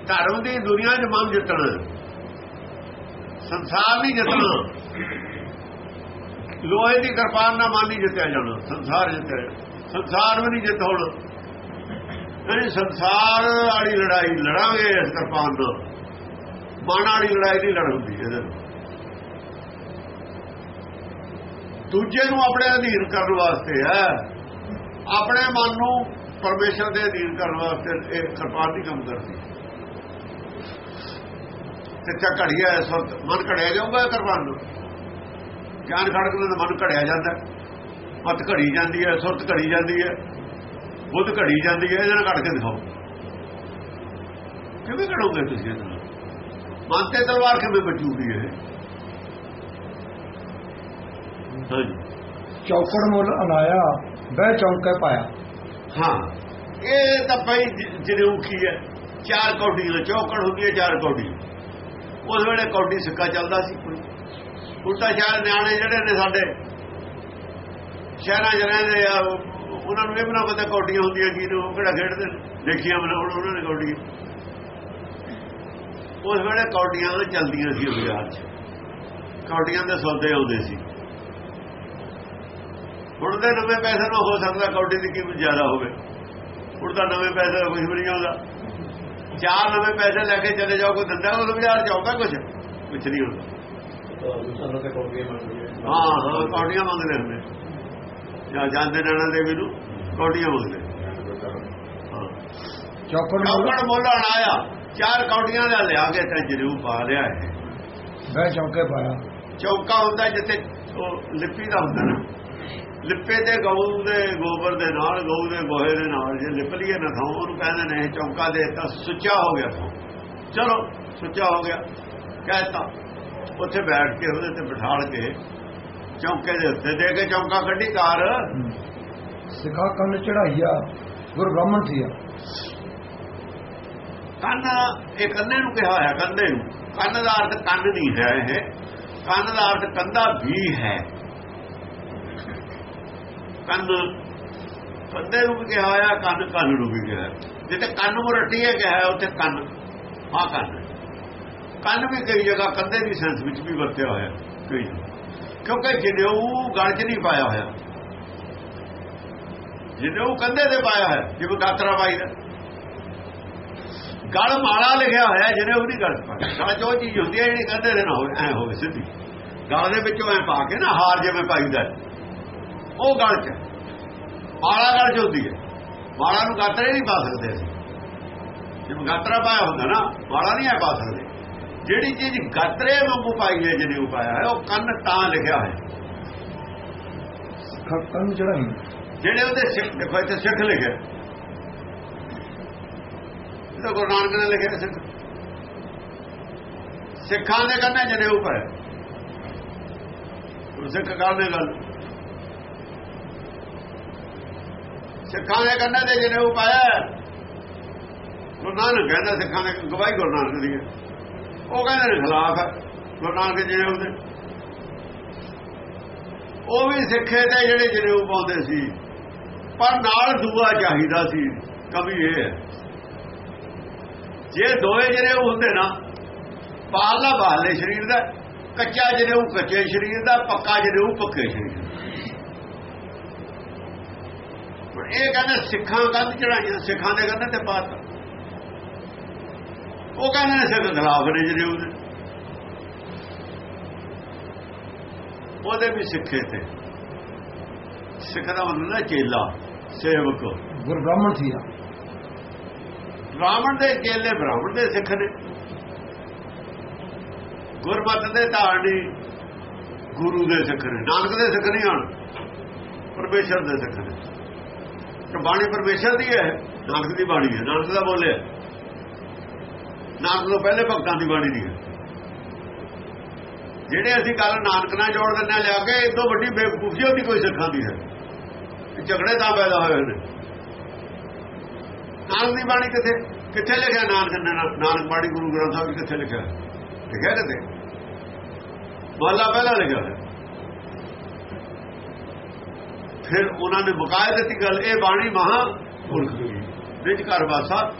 ਧਰਮ ਦੀ ਦੁਨੀਆ 'ਚ ਮਨ ਜਿੱਤਣਾ ਸੰਸਾਰ ਨਹੀਂ ਜਿੱਤਣਾ। ਲੋਹੇ ਦੀ ਕਿਰਪਾਨ ਨਾਲ ਮਨ ਨਹੀਂ ਜਿੱਤਿਆ ਜਾਣਾ। ਸੰਸਾਰ ਜਿੱਤਿਆ। ਸੰਸਾਰ ਵੀ ਨਹੀਂ ਜਿੱਤ ਹੋਣਾ। ਜਿਹੜੀ ਸੰਸਾਰ ਵਾਲੀ ਲੜਾਈ ਲੜਾਂਗੇ ਇਸ ਕਿਰਪਾਨ ਨਾਲ। ਮਨ ਵਾਲੀ ਲੜਾਈ ਨਹੀਂ ਲੜ ਹੁੰਦੀ ਇਹਦੇ ਦੂਜੇ ਨੂੰ ਆਪਣੇ ਅਧੀਨ ਕਰਨ ਵਾਸਤੇ ਹੈ। ਆਪਣੇ ਮਨ ਨੂੰ ਪਰਮੇਸ਼ਰ ਦੇ ਅਧੀਨ ਕਰਨ ਵਾਸਤੇ ਇਹ ਕਿਰਪਾਨ ਦੀ ਕੰਮ ਕਰਦੀ ਸੱਚਾ ਘੜੀਆ ਇਸ ਵਕਤ ਮਨ ਘੜਿਆ ਜਾਊਗਾ ਕਿਰਪਾਨ ਨੂੰ? ਗਿਆਨ ਖੜਕ ਨਾਲ ਮਨ ਘੜਿਆ ਜਾਂਦਾ ਮਤ ਘੜੀ ਜਾਂਦੀ ਹੈ ਸੁਰਤ ਘੜੀ ਜਾਂਦੀ ਹੈ। ਬੁੱਧ ਘੜੀ ਜਾਂਦੀ ਹੈ ਇਹਦੇ ਨਾਲ ਘੜ ਕੇ ਦਿਖਾਓ। ਕਿਵੇਂ ਘੜੋਗੇ ਤੁਸੀਂ ਇਹਦੇ ਨਾਲ? ਮਨ ਤੇ ਤਲਵਾਰ ਕਿਵੇਂ ਬਚੂਗੀ ਇਹ? ਚੌਕੜ ਮੁੱਲ ਅਨਾਇਆ ਬਹਿ ਚੌਂਕੇ ਪਾਇਆ। ਹਾਂ ਇਹ ਤਾਂ ਭਾਈ ਜਿਹਨੂੰ ਕੀ ਹੈ ਚਾਰ ਕੌਡੀਆਂ ਚੌਕੜ ਹੁੰਦੀ ਹੈ ਚਾਰ ਕੌਡੀ ਉਸ ਵੇਲੇ ਕੌਡੀ ਸਿੱਕਾ ਚੱਲਦਾ ਸੀ। ਉਲਟਾ ਸ਼ਹਿਰ ਨਿਆਣੇ ਜਿਹੜੇ ਨੇ ਸਾਡੇ, ਸ਼ਹਿਰਾਂ 'ਚ ਰਹਿੰਦੇ ਆ, ਉਹਨਾਂ ਨੂੰ ਇਹ ਬਣਾ ਪਤਾ ਕੌਡੀਆਂ ਹੁੰਦੀਆਂ ਕੀ ਨੇ, ਉਹ ਕਿਹੜਾ ਖੇਡਦੇ ਨੇ, ਦੇਖੀਆਂ ਬਣਾ ਹੁਣ ਉਹਨਾਂ ਨੇ ਕੌਡੀਆਂ। ਉਸ ਵੇਲੇ ਕੌਡੀਆਂ ਚੱਲਦੀਆਂ ਸੀ ਬਾਜ਼ਾਰ 'ਚ। ਕੌਡੀਆਂ ਦੇ ਸੌਦੇ ਆਉਂਦੇ ਸੀ। ਹੁਣ ਦੇ ਨਵੇਂ ਪੈਸੇ ਨਾਲ ਹੋ ਸਕਦਾ ਕੌਡੀ ਦੀ ਕੀਮਤ ਜ਼ਿਆਦਾ ਹੋਵੇ। ਹੁਣ ਤਾਂ ਨਵੇਂ ਪੈਸੇ ਦਾ ਕੁਝ ਵੀ ਨਹੀਂ ਆਉਂਦਾ। ਚਾਰ ਨਵੇਂ ਪੈਸੇ ਲੈ ਕੇ ਚਲੇ ਜਾਓ ਕੋਈ ਦਿੰਦਾ ਉਹ ਬਾਜ਼ਾਰ ਚ ਆਉਂਦਾ ਕੁਝ ਕੁਝ ਨਹੀਂ ਹੁੰਦਾ। ਹਾਂ ਹਾਂ ਕੌਡੀਆਂ ਮੰਗਦੇ ਹੁੰਦੇ ਜਾਂ ਜਾਂਦੇ ਨਾਨਾ ਦੇਵੀ ਨੂੰ ਕੌਡੀਆਂ ਮੰਗਦੇ ਚੌਕੜ ਮੁੱਲ। ਕੌਕੜ ਮੋਲਣ ਆਇਆ। ਚਾਰ ਕੌਡੀਆਂ ਦਾ ਲਿਆ ਕੇ ਤਾਂ ਜਰੂਰ ਪਾ ਲਿਆ ਹੈ ਬਹਿ ਚੌਂਕੇ ਪਾਇਆ। ਚੌਕਾ ਹੁੰਦਾ ਜਿੱਥੇ ਉਹ ਲਿਪੀ ਦਾ ਹੁੰਦਾ ਨਾ। ਲਿਪੇ ਤੇ ਗਊ ਦੇ ਗੋਬਰ ਦੇ ਨਾਲ ਗਊ ਦੇ ਗੋਹੇ ਦੇ ਨਾਲ ਜੇ ਲਿਪ ਲਈਏ ਨਾ ਥਾਂ ਉਹਨੂੰ ਕਹਿੰਦੇ ਨੇ ਇਹ ਚੌਂਕਾ ਦੇ ਤਾਂ ਸੁੱਚਾ ਹੋ ਗਿਆ ਚਲੋ ਸੁੱਚਾ ਹੋ ਗਿਆ ਕਹਿਤਾ। ਉੱਥੇ ਬੈਠ ਕੇ ਉਹਦੇ ਤੇ ਬਿਠਾਲ ਕੇ ਚੌਂਕੇ ਦੇ ਉੱਤੇ ਦੇ ਕੇ ਚੌਂਕਾ ਕੱਢੀ ਕਾਰ ਸਿਖਾ ਕੰਨ ਚੜਾਈਆ ਗੁਰ ਬ੍ਰਾਹਮਣ ਸੀਆ ਕੰਨ ਇਹ ਕੰਨੇ ਨੂੰ ਕਿਹਾ ਹੋਇਆ ਕੰਨੇ ਨੂੰ। ਕੰਨ ਦਾ ਅਰਥ ਕੰਨ ਨਹੀਂ ਹੈ ਇਹ। ਕੰਨ ਦਾ ਅਰਥ ਕੰਦਾ ਵੀ ਹੈ। ਕੰਨ ਕੰਦੇ ਨੂੰ ਵੀ ਕਿਹਾ ਹੋਇਆ, ਕੰਨ ਕੰਨ ਨੂੰ ਵੀ ਕਿਹਾ। ਜਿੱਥੇ ਕੰਨ ਮੁਰਟੀ ਹੈ ਕਿਹਾ ਉੱਥੇ ਕੰਨ ਆ ਕੰਨ ਕੰਨ ਵੀ ਕਈ ਜਗ੍ਹਾ ਕੰਦੇ ਦੀ ਸੈਂਸ ਵਿੱਚ ਵੀ ਵਰਤਿਆ ਹੋਇਆ, ਕਈ ਕਿਉਂਕਿ ਜਨੇਊ ਗਲ 'ਚ ਨਹੀਂ ਪਾਇਆ ਹੋਇਆ ਜਨੇਊ ਕੰਦੇ ਤੇ ਪਾਇਆ ਹੋਇਆ, ਜਿਵੇਂ ਗਾਤਰਾ ਪਾਈ ਦਾ। ਗਲ ਮਾਲਾ ਲਿਖਿਆ ਹੋਇਆ ਜਨੇਊ ਨਹੀਂ ਗਲ ਪਾਇਆ। ਗਲ 'ਚ ਉਹ ਚੀਜ਼ ਹੁੰਦੀ ਹੈ ਜਿਹੜੀ ਕੰਦੇ ਦੇ ਨਾ ਹੋਵੇ, ਐ ਹੋਵੇ ਸਿੱਧੀ। ਗਲ ਦੇ ਵਿੱਚੋਂ ਐ ਪਾ ਕੇ ਨਾ ਹਾਰ ਜਿਵੇਂ ਪਾਈਦਾ ਉਹ ਗਲ 'ਚ। ਮਾਲਾ ਗਲ 'ਚ ਹੁੰਦੀ ਹੈ? ਮਾਲਾ ਨੂੰ ਗਾਤਰੇ ਨਹੀਂ ਪਾ ਸਕਦੇ ਅਸੀਂ। ਜਿਵੇਂ ਗਾਤਰਾ ਪਾਇਆ ਹੁੰਦਾ ਨਾ ਮਾਲਾ ਨਹੀਂ ਐ ਪਾ ਸਕਦੇ। ਜਿਹੜੀ ਚੀਜ਼ ਗਾਤਰੇ ਵਾਂਗੂ ਪਾਈ ਹੈ ਜਿਹਨੇ ਪਾਇਆ ਹੈ ਉਹ ਕੰਨ ਤਾਂ ਲਿਖਿਆ ਹੈ। ਕੰਨ ਚੜਾਈ ਜਿਹੜੇ ਉਹਦੇ ਸਿੱਖ ਦੇਖੋ ਇੱਥੇ ਸਿੱਖ ਲਿਖਿਆ। ਇਹ ਗੁਰੂ ਨਾਨਕ ਨੇ ਲਿਖਿਆ ਸਿੱਖ। ਸਿੱਖਾਂ ਦੇ ਕੰਨੇ ਜਿਹਨੇ ਉੱਪਰ ਸਿੱਖ ਕਰਨੇ ਗੱਲ ਸਿੱਖਾਂ ਦੇ ਕੰਨਾਂ ਦੇ ਜਨੇਊ ਪਾਇਆ ਗੁਰੂ ਨਾਨਕ ਕਹਿੰਦਾ ਸਿੱਖਾਂ ਦੇ ਗਵਾਹੀ ਗੁਰੂ ਨਾਨਕ ਦੀ ਹੈ। ਉਹ ਕਹਿੰਦੇ ਨੇ ਖਿਲਾਫ ਹੈ। ਗੁਰੂ ਨਾਨਕ ਜਿਹੜੇ ਦੇ ਉਹ ਵੀ ਸਿੱਖੇ ਤੇ ਜਿਹੜੇ ਜਨੇਊ ਪਾਉਂਦੇ ਸੀ। ਪਰ ਨਾਲ ਦੂਆ ਚਾਹੀਦਾ ਸੀ। ਕਵੀ ਇਹ ਹੈ। ਜੇ ਦੋਏ ਜਨੇਊ ਹੁੰਦੇ ਨਾ ਪਾਲਾ ਬਾਲੇ ਸਰੀਰ ਦਾ, ਕੱਚਾ ਜਨੇਊ ਕੱਚੇ ਸਰੀਰ ਦਾ, ਪੱਕਾ ਜਨੇਊ ਪੱਕੇ ਸਰੀਰ ਦਾ ਹੁਣ ਇਹ ਕਹਿੰਦੇ ਸਿੱਖਾਂ ਕੰਧ ਚੜਾਈਆਂ ਸਿੱਖਾਂ ਦੇ ਕੰਧ ਤੇ ਪਾਤਾ। ਉਹ ਕਹਿੰਦੇ ਨੇ ਸਿੱਖ ਖਿਲਾਫ ਨੇ ਜਿਹੜੇ ਉਹਦੇ। ਉਹਦੇ ਵੀ ਸਿੱਖੇ ਤੇ। ਸਿੱਖ ਦਾ ਨਾ ਚੇਲਾ ਸੇਵਕ। ਗੁਰ ਬ੍ਰਾਹਮਣ ਸੀ ਆ ਬ੍ਰਾਹਮਣ ਦੇ ਚੇਲੇ ਬ੍ਰਾਹਮਣ ਦੇ ਸਿੱਖ ਨੇ। ਗੁਰਮਤ ਦੇ ਧਾਰਨੀ ਗੁਰੂ ਦੇ ਸਿੱਖ ਨੇ। ਨਾਨਕ ਦੇ ਸਿੱਖ ਨਹੀਂ ਹਨ ਪਰਮੇਸ਼ਰ ਦੇ ਸਿੱਖ ਨੇ। ਬਾਣੀ ਪਰਮੇਸ਼ਰ ਦੀ ਹੈ, ਨਾਨਕ ਦੀ ਬਾਣੀ ਹੈ, ਨਾਨਕ ਦਾ ਬੋਲਿਆ ਨਾਨਕ ਤੋਂ ਪਹਿਲੇ ਭਗਤਾਂ ਦੀ ਬਾਣੀ ਦੀ ਹੈ। ਜਿਹੜੇ ਅਸੀਂ ਕੱਲ ਨਾਨਕ ਨਾਲ ਜੋੜ ਦਿੰਨੇ ਲਿਆ ਕੇ ਇਦੋਂ ਵੱਡੀ ਬੇਵਕੂਫੀ ਉਹਦੀ ਕੋਈ ਸਿੱਖਾਂ ਦੀ ਹੈ। ਝਗੜੇ ਤਾਂ ਪੈਦਾ ਹੋਏ ਨੇ। ਨਾਨਕ ਦੀ ਬਾਣੀ ਕਿੱਥੇ ਕਿੱਥੇ ਲਿਖਿਆ ਨਾਨਕ ਨਾਨਕ ਬਾਣੀ ਗੁਰੂ ਗ੍ਰੰਥ ਸਾਹਿਬ ਕਿੱਥੇ ਲਿਖਿਆ? ਲਿਖਿਆ ਕਿਤੇ ਮਹਲਾ ਪਹਿਲਾ ਲਿਖਿਆ ਹੈ ਫਿਰ ਉਹਨਾਂ ਨੇ ਬਕਾਇਦ ਦਿੱਤੀ ਗੱਲ, ਇਹ ਬਾਣੀ ਮਹਾ ਪੁਰਖ ਦੀ। ਵਿੱਚ ਘਰ ਵਾਸਾ।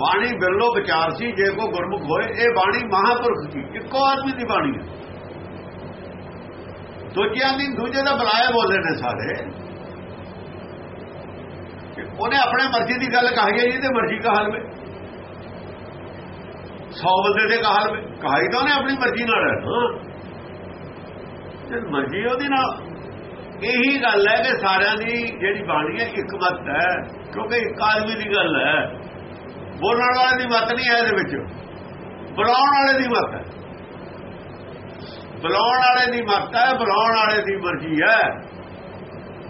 ਬਾਣੀ ਬਿਰਲੋ ਵਿਚਾਰ ਸੀ, ਜੇ ਕੋ ਗੁਰਮੁਖ ਹੋਏ, ਇਹ ਬਾਣੀ ਮਹਾਪੁਰਖ ਦੀ ਇੱਕੋ ਆਦਮੀ ਦੀ ਬਾਣੀ ਹੈ। ਦੂਜਿਆਂ ਦੀ, ਦੂਜੇ ਦਾ ਬੁਲਾਇਆ ਬੋਲੇ ਨੇ ਸਾਰੇ। ਉਹਨੇ ਆਪਣੇ ਮਰਜ਼ੀ ਦੀ ਗੱਲ ਕਹੀ ਹੈ ਜੀ ਤੇ ਮਰਜ਼ੀ ਕਹਾ ਲਵੇ। 100 ਬੰਦੇ ਦੇ ਕਹਾ ਲਵੇ। ਕਹਾਈ ਤਾਂ ਉਹਨੇ ਆਪਣੀ ਮਰਜ਼ੀ ਨਾਲ। ਹੈ ਹਾਂ। ਤੇ ਮਰਜ਼ੀ ਉਹਦੀ ਨਾਲ। ਇਹੀ ਗੱਲ ਹੈ ਕਿ ਸਾਰਿਆਂ ਦੀ ਜਿਹੜੀ ਬਾਣੀ ਹੈ, ਇੱਕ ਮਤ ਹੈ, ਕਿਉਂਕਿ ਇੱਕ ਆਦਮੀ ਦੀ ਗੱਲ ਹੈ। ਬੋਲਣ ਵਾਲੇ ਦੀ ਮਤ ਨਹੀਂ ਹੈ ਇਹਦੇ ਵਿੱਚ। ਬੁਲਾਉਣ ਵਾਲੇ ਦੀ ਮਤ ਹੈ। ਬੁਲਾਉਣ ਵਾਲੇ ਦੀ ਮਤ ਹੈ, ਬੁਲਾਉਣ ਵਾਲੇ ਦੀ ਮਰਜ਼ੀ ਹੈ।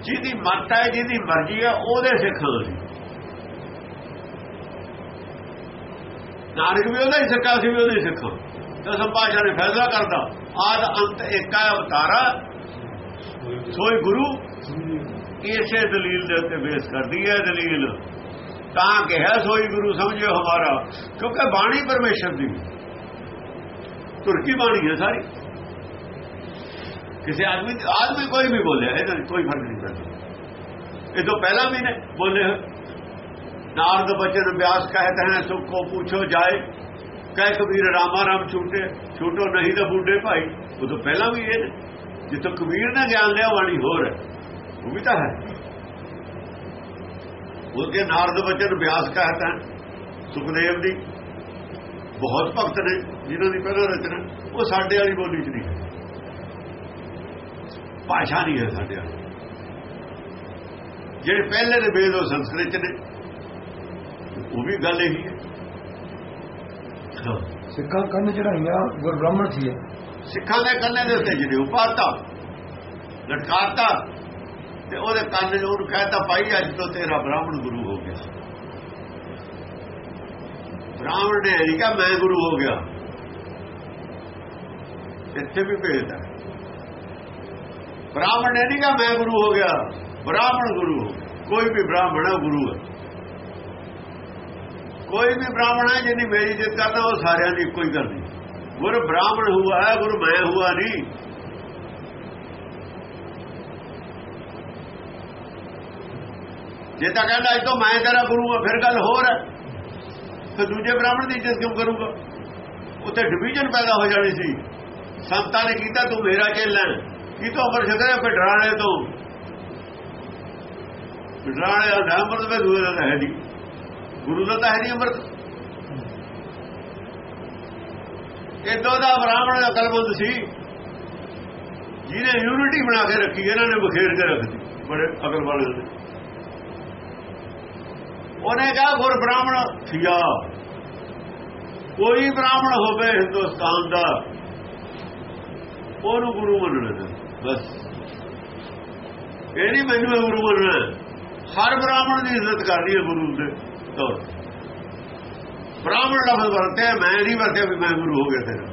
ਜਿਹਦੀ ਮਤ ਹੈ, ਜਿਹਦੀ ਮਰਜ਼ੀ ਹੈ, ਉਹਦੇ ਸਿੱਖਾਂ ਦੀ ਨਾਨਕ ਵੀ ਉਹਦਾ ਹੀ ਸਿੱਖਾ ਸੀ, ਵੀ ਉਹਦੇ ਹੀ ਸਿੱਖਾਂ ਦਸਮ ਪਾਸ਼ਾ ਨੇ ਫੈਸਲਾ ਕਰਦਾ, ਆਦ ਅੰਤ ਏਕਾ ਅਵਤਾਰਾ ਸੋਈ ਗੁਰੂ ਇਸੇ ਦਲੀਲ ਦੇ ਉੱਤੇ ਬੇਸ ਕਰਦੀ ਹੈ ਦਲੀਲ ਤਾਂ ਕਿਹਾ ਸੋਈ ਗੁਰੂ ਸਮਝਿਓ ਹਮਾਰਾ ਕਿਉਂਕਿ ਬਾਣੀ ਪਰਮੇਸ਼ਰ ਦੀ ਤੁਰਕੀ ਬਾਣੀ ਹੈ ਸਾਰੀ ਕਿਸੇ ਆਦਮੀ ਆਦਮੀ ਕੋਈ ਵੀ ਬੋਲਿਆ ਇਹਦਾ ਕੋਈ ਫ਼ਰਕ ਨਹੀਂ ਪੈਂਦਾ ਇਹ ਤੋਂ ਪਹਿਲਾਂ ਵੀ ਨੇ ਬੋਲੇ ਨਾਰਦ ਬਚਨ ਵਿਆਸ ਕਹਤੇ ਹਨ ਸੁਖ ਕੋ ਪੁੱਛੋ ਜਾਏ ਕਹਿ ਕਬੀਰ ਰਾਮਾ ਰਾਮ ਛੂਟੇ ਛੂਟੋ ਨਹੀਂ ਤਾਂ ਬੁੱਢੇ ਭਾਈ ਉਹ ਤੋਂ ਪਹਿਲਾਂ ਵੀ ਇਹ ਜਿੱਥੋਂ ਕਬੀਰ ਨੇ ਗਿਆਨ ਲਿਆ, ਬਾਣੀ ਹੋਰ ਹੈ। ਉਹ ਵੀ ਤਾਂ ਹੈ। ਉਹਦੇ ਨਾਰਦ ਬਚਨ ਵਿਆਸ ਕਹਤਾ ਸੁਖਦੇਵ ਦੀ। ਬਹੁਤ ਭਗਤ ਨੇ ਜਿਨ੍ਹਾਂ ਦੀ ਪਹਿਲਾਂ ਰਚਨਾ। ਉਹ ਸਾਡੇ ਵਾਲੀ ਬੋਲੀ ਚ ਨਹੀਂ। ਭਾਸ਼ਾ ਨਹੀਂ ਹੈ ਸਾਡੇ ਵਾਲੀ। ਜਿਹੜੇ ਪਹਿਲੇ ਦੇ ਵੇਦ ਉਹ ਸੰਸਕ੍ਰਿਤ ਚ ਨੇ, ਉਹ ਵੀ ਗੱਲ ਇਹੀ ਹੈ। ਸਿੱਖਾਂ ਕੰਨ ਚੜਾਈਆਂ ਗੁਰ ਸੀ। ਸਿੱਖਾਂ ਦੇ ਕੰਨੇ ਦੇ ਉੱਤੇ ਜਿਹੜੇ ਉਪਾਤਾ ਲਟਕਾਤਾ ਤੇ ਉਹਦੇ ਕੰਨ ਨੂੰ ਉਹਨੂੰ ਕਹਿਤਾ ਭਾਈ ਅੱਜ ਤੋਂ ਤੇਰਾ ਬ੍ਰਾਹਮਣ ਗੁਰੂ ਹੋ ਗਿਆ। ਬ੍ਰਾਹਮਣ ਨੇ ਇਹ ਕਿਹਾ, ਮੈਂ ਗੁਰੂ ਹੋ ਗਿਆ। ਇੱਥੇ ਵੀ ਭੇਜਦਾ। ਬ੍ਰਾਹਮਣ ਨੇ ਨਹੀਂ ਕਿਹਾ, ਮੈਂ ਗੁਰੂ ਹੋ ਗਿਆ। ਬ੍ਰਾਹਮਣ ਗੁਰੂ ਕੋਈ ਵੀ ਬ੍ਰਾਹਮਣ ਹੈ ਗੁਰੂ ਹੈ। ਕੋਈ ਵੀ ਬ੍ਰਾਹਮਣ ਹੈ ਜਿਹਨੇ ਮੇਰੀ ਇੱਜ਼ਤ ਕਰਦਾ, ਉਹ ਸਾਰਿਆਂ ਦੀ ਇੱਕੋ ਹੀ ਕਰਦੀ ਗੁਰ ਬ੍ਰਾਹਮਣ ਹੁਆ ਹੈ, ਗੁਰ ਮੈਂ ਹੁਆ ਨਹੀਂ। ਜੇ ਤਾਂ ਕਹਿੰਦਾ ਇਹ ਤਾਂ ਮੈਂ ਤੇਰਾ ਗੁਰੂ ਹਾਂ ਫਿਰ ਗੱਲ ਹੋਰ ਹੈ। ਤੇ ਦੂਜੇ ਬ੍ਰਾਹਮਣ ਦੀ ਇੱਜ਼ਤ ਕਿਉਂ ਕਰੂਗਾ? ਉੱਥੇ ਡਿਵੀਜ਼ਨ ਪੈਦਾ ਹੋ ਜਾਣੀ ਸੀ। ਸੰਤਾਂ ਨੇ ਕੀਤਾ, ਤੂੰ ਮੇਰਾ ਚੇਲਾ ਕੀ ਤੋਂ ਅਮਰ ਛਕਰਿਆ ਫਿਰ ਡਰਾਣੇ ਤੋਂ? ਡਰਾਣੇ ਦਾ ਅੰਮ੍ਰਿਤ ਵਿੱਚ ਦੂਜੇ ਦਾ ਹੈ ਨਹੀਂ। ਗੁਰੂ ਦਾ ਤਾਂ ਹੈ ਨਹੀਂ ਅੰਮ੍ਰਿਤ। ਇਦੋਂ ਦਾ ਬ੍ਰਾਹਮਣ ਦਾ ਕਲਬੰਦ ਸੀ। ਜਿਹਨੇ ਯੂਨਿਟੀ ਬਣਾ ਕੇ ਰੱਖੀ, ਇਹਨਾਂ ਨੇ ਬਖੇਰ ਕੇ ਰੱਖਦੀ ਬੜੇ ਅਕਲ ਵਾਲੇ ਨੇ। ਉਹਨੇ ਕਿਹਾ, ਗੁਰ ਬ੍ਰਾਹਮਣ ਸੀਆ। ਕੋਈ ਬ੍ਰਾਹਮਣ ਹੋਵੇ ਹਿੰਦੁਸਤਾਨ ਦਾ, ਉਹਨੂੰ ਗੁਰੂ ਮੰਨਣਾ ਬਸ। ਇਹ ਨਹੀਂ ਮੈਨੂੰ ਗੁਰੂ ਮੰਨਣਾ ਹਰ ਬ੍ਰਾਹਮਣ ਦੀ ਇੱਜ਼ਤ ਕਰਨੀ ਹੈ ਗੁਰੂ ਦੇ ਤੌਰ ਬ੍ਰਾਹਮਣ ਲਫ਼ਜ਼ ਵਰਤਿਆ, ਮੈਂ ਨਹੀਂ ਵਰਤਿਆ, ਵੀ ਮੈਂ ਗੁਰੂ ਹੋ ਗਿਆ ਤੇਰਾ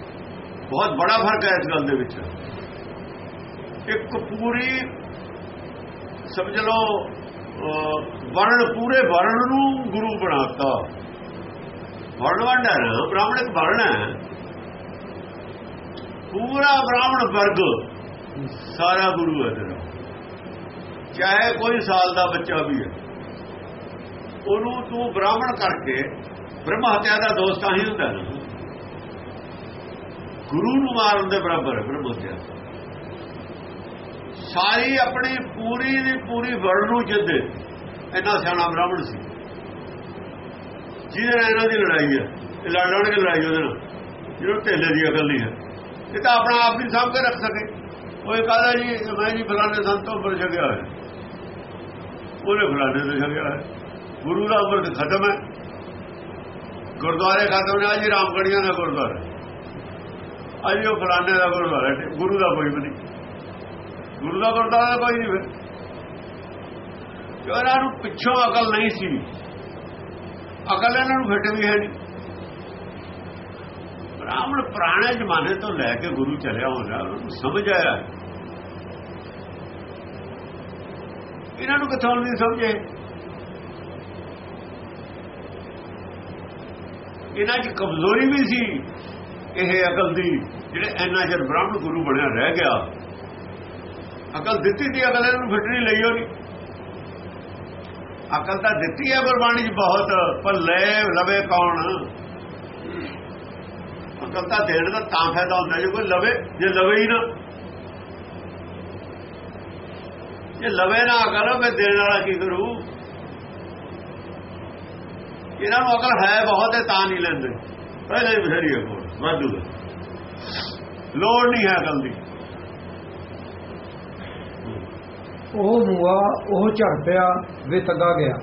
ਬਹੁਤ ਬੜਾ ਫ਼ਰਕ ਹੈ ਇਸ ਗੱਲ ਦੇ ਵਿੱਚ। ਇੱਕ ਪੂਰੀ, ਸਮਝ ਲਓ ਵਰਣ ਪੂਰੇ ਵਰਣ ਨੂੰ ਗੁਰੂ ਬਣਾਤਾ। ਵਰਣ ਵੰਡ ਨਾ, ਬ੍ਰਾਹਮਣ ਇੱਕ ਵਰਣ ਹੈ। ਪੂਰਾ ਬ੍ਰਾਹਮਣ ਵਰਗ, ਸਾਰਾ ਗੁਰੂ ਹੈ ਤੇਰਾ। ਚਾਹੇ ਕੋਈ ਸਾਲ ਦਾ ਬੱਚਾ ਵੀ ਹੈ। ਉਹਨੂੰ ਤੂੰ ਬ੍ਰਾਹਮਣ ਕਰਕੇ ਬ੍ਰਹਮ ਹੱਤਿਆ ਦਾ ਦੋਸਤ ਤਾਂ ਹੀ ਹੁੰਦਾ ਨਾ। ਗੁਰੂ ਨੂੰ ਮਾਰਨ ਦੇ ਬਰਾਬਰ ਬ੍ਰਹਮ ਹੱਤਿਆ। ਸਾਰੀ ਆਪਣੀ ਪੂਰੀ ਦੀ ਪੂਰੀ ਵਰਲਡ ਨੂੰ ਜਿੱਦੇ। ਇੰਨਾ ਸਿਆਣਾ ਬ੍ਰਾਹਮਣ ਸੀ। ਜਿਹਦੇ ਨਾਲ ਇਹਨਾਂ ਦੀ ਲੜਾਈ ਹੈ। ਇਹ ਲੜ ਲੜਾਈ ਉਹਦੇ ਨਾਲ। ਜਿਹਨੂੰ ਢੇਲੇ ਦੀ ਅਕਲ ਨਹੀਂ ਹੈ। ਇਹ ਤਾਂ ਆਪਣਾ ਆਪ ਨਹੀਂ ਸਾਂਭ ਕੇ ਰੱਖ ਸਕੇ। ਉਹ ਇਹ ਕਹਦਾ ਜੀ, ਮੈਂ ਜੀ ਫਲਾਣੇ ਸੰਤੋਂ ਪਰ ਛਕਿਆ ਹੋਇਆ। ਉਹਨੇ ਫਲਾਣੇ ਤੋਂ ਛਕਿਆ ਹੋਇਆ। ਗੁਰੂ ਦਾ ਅੰਮ੍ਰਿਤ ਖਤਮ ਹੈ। ਗੁਰਦੁਆਰੇ ਖਤਮ ਨੇ ਅੱਜ ਰਾਮਗੜੀਆਂ ਦਾ ਗੁਰਦੁਆਰਾ। ਅੱਜ ਉਹ ਫਲਾਣੇ ਦਾ ਗੁਰਦੁਆਰਾ ਗੁਰੂ ਦਾ ਕੋਈ ਵੀ ਨਹੀਂ। ਗੁਰੂ ਦਾ ਗੁਰਦੁਆਰਾ ਕੋਈ ਨਹੀਂ ਫਿਰ। ਕਿਉਂ ਇਹਨਾਂ ਨੂੰ ਪਿੱਛੋਂ ਅਕਲ ਨਹੀਂ ਸੀ। ਅਕਲ ਇਹਨਾਂ ਨੂੰ ਫਿੱਟ ਵੀ ਹੈ ਨਹੀਂ। ਬ੍ਰਾਹਮਣ ਪੁਰਾਣੇ ਜ਼ਮਾਨੇ ਤੋਂ ਲੈ ਕੇ ਗੁਰੂ ਚੱਲਿਆ ਹੁੰਦਾ, ਉਹਨੂੰ ਸਮਝ ਆਇਆ। ਇਹਨਾਂ ਨੂੰ ਕਿੱਥੋਂ ਨਹੀਂ ਸਮਝੇ ਇਹਨਾਂ 'ਚ ਕਮਜ਼ੋਰੀ ਵੀ ਸੀ ਇਹ ਅਕਲ ਦੀ, ਜਿਹੜੇ ਇੰਨਾ ਚਿਰ ਬ੍ਰਾਹਮਣ ਗੁਰੂ ਬਣਿਆ ਰਹਿ ਗਿਆ। ਅਕਲ ਦਿੱਤੀ ਸੀ, ਅਕਲ ਇਹਨੂੰ ਫਿੱਟ ਨਹੀਂ ਲਈ ਹੋਣੀ ਅਕਲ ਤਾਂ ਦਿੱਤੀ ਹੈ ਗੁਰਬਾਣੀ 'ਚ ਬਹੁਤ, ਪਰ ਲੈ ਲਵੇ ਕੌਣ? ਅਕਲ ਤਾਂ ਦੇਣ ਦਾ ਤਾਂ ਫਾਇਦਾ ਹੁੰਦਾ, ਜੇ ਕੋਈ ਲਵੇ, ਜੇ ਲਵੇ ਹੀ ਨਾ। ਜੇ ਲਵੇ ਨਾ ਅਕਲ ਮੈਂ ਦੇਣ ਵਾਲਾ ਕੀ ਕਰੂ? ਇਹਨਾਂ ਨੂੰ ਅਕਲ ਹੈ ਬਹੁਤ ਹੈ ਤਾਂ ਨਹੀਂ ਲੈਂਦੇ। ਪਹਿਲੇ ਹੀ ਬਥੇਰੀ ਹੈ ਕੋਲ ਵਾਧੂ। ਲੋੜ ਨਹੀਂ ਹੈ ਅਕਲ ਦੀ। ਉਹ ਮੂਆ ਉਹ ਝੜ ਪਿਆ ਵੇ ਤੱਗਾ ਗਿਆ।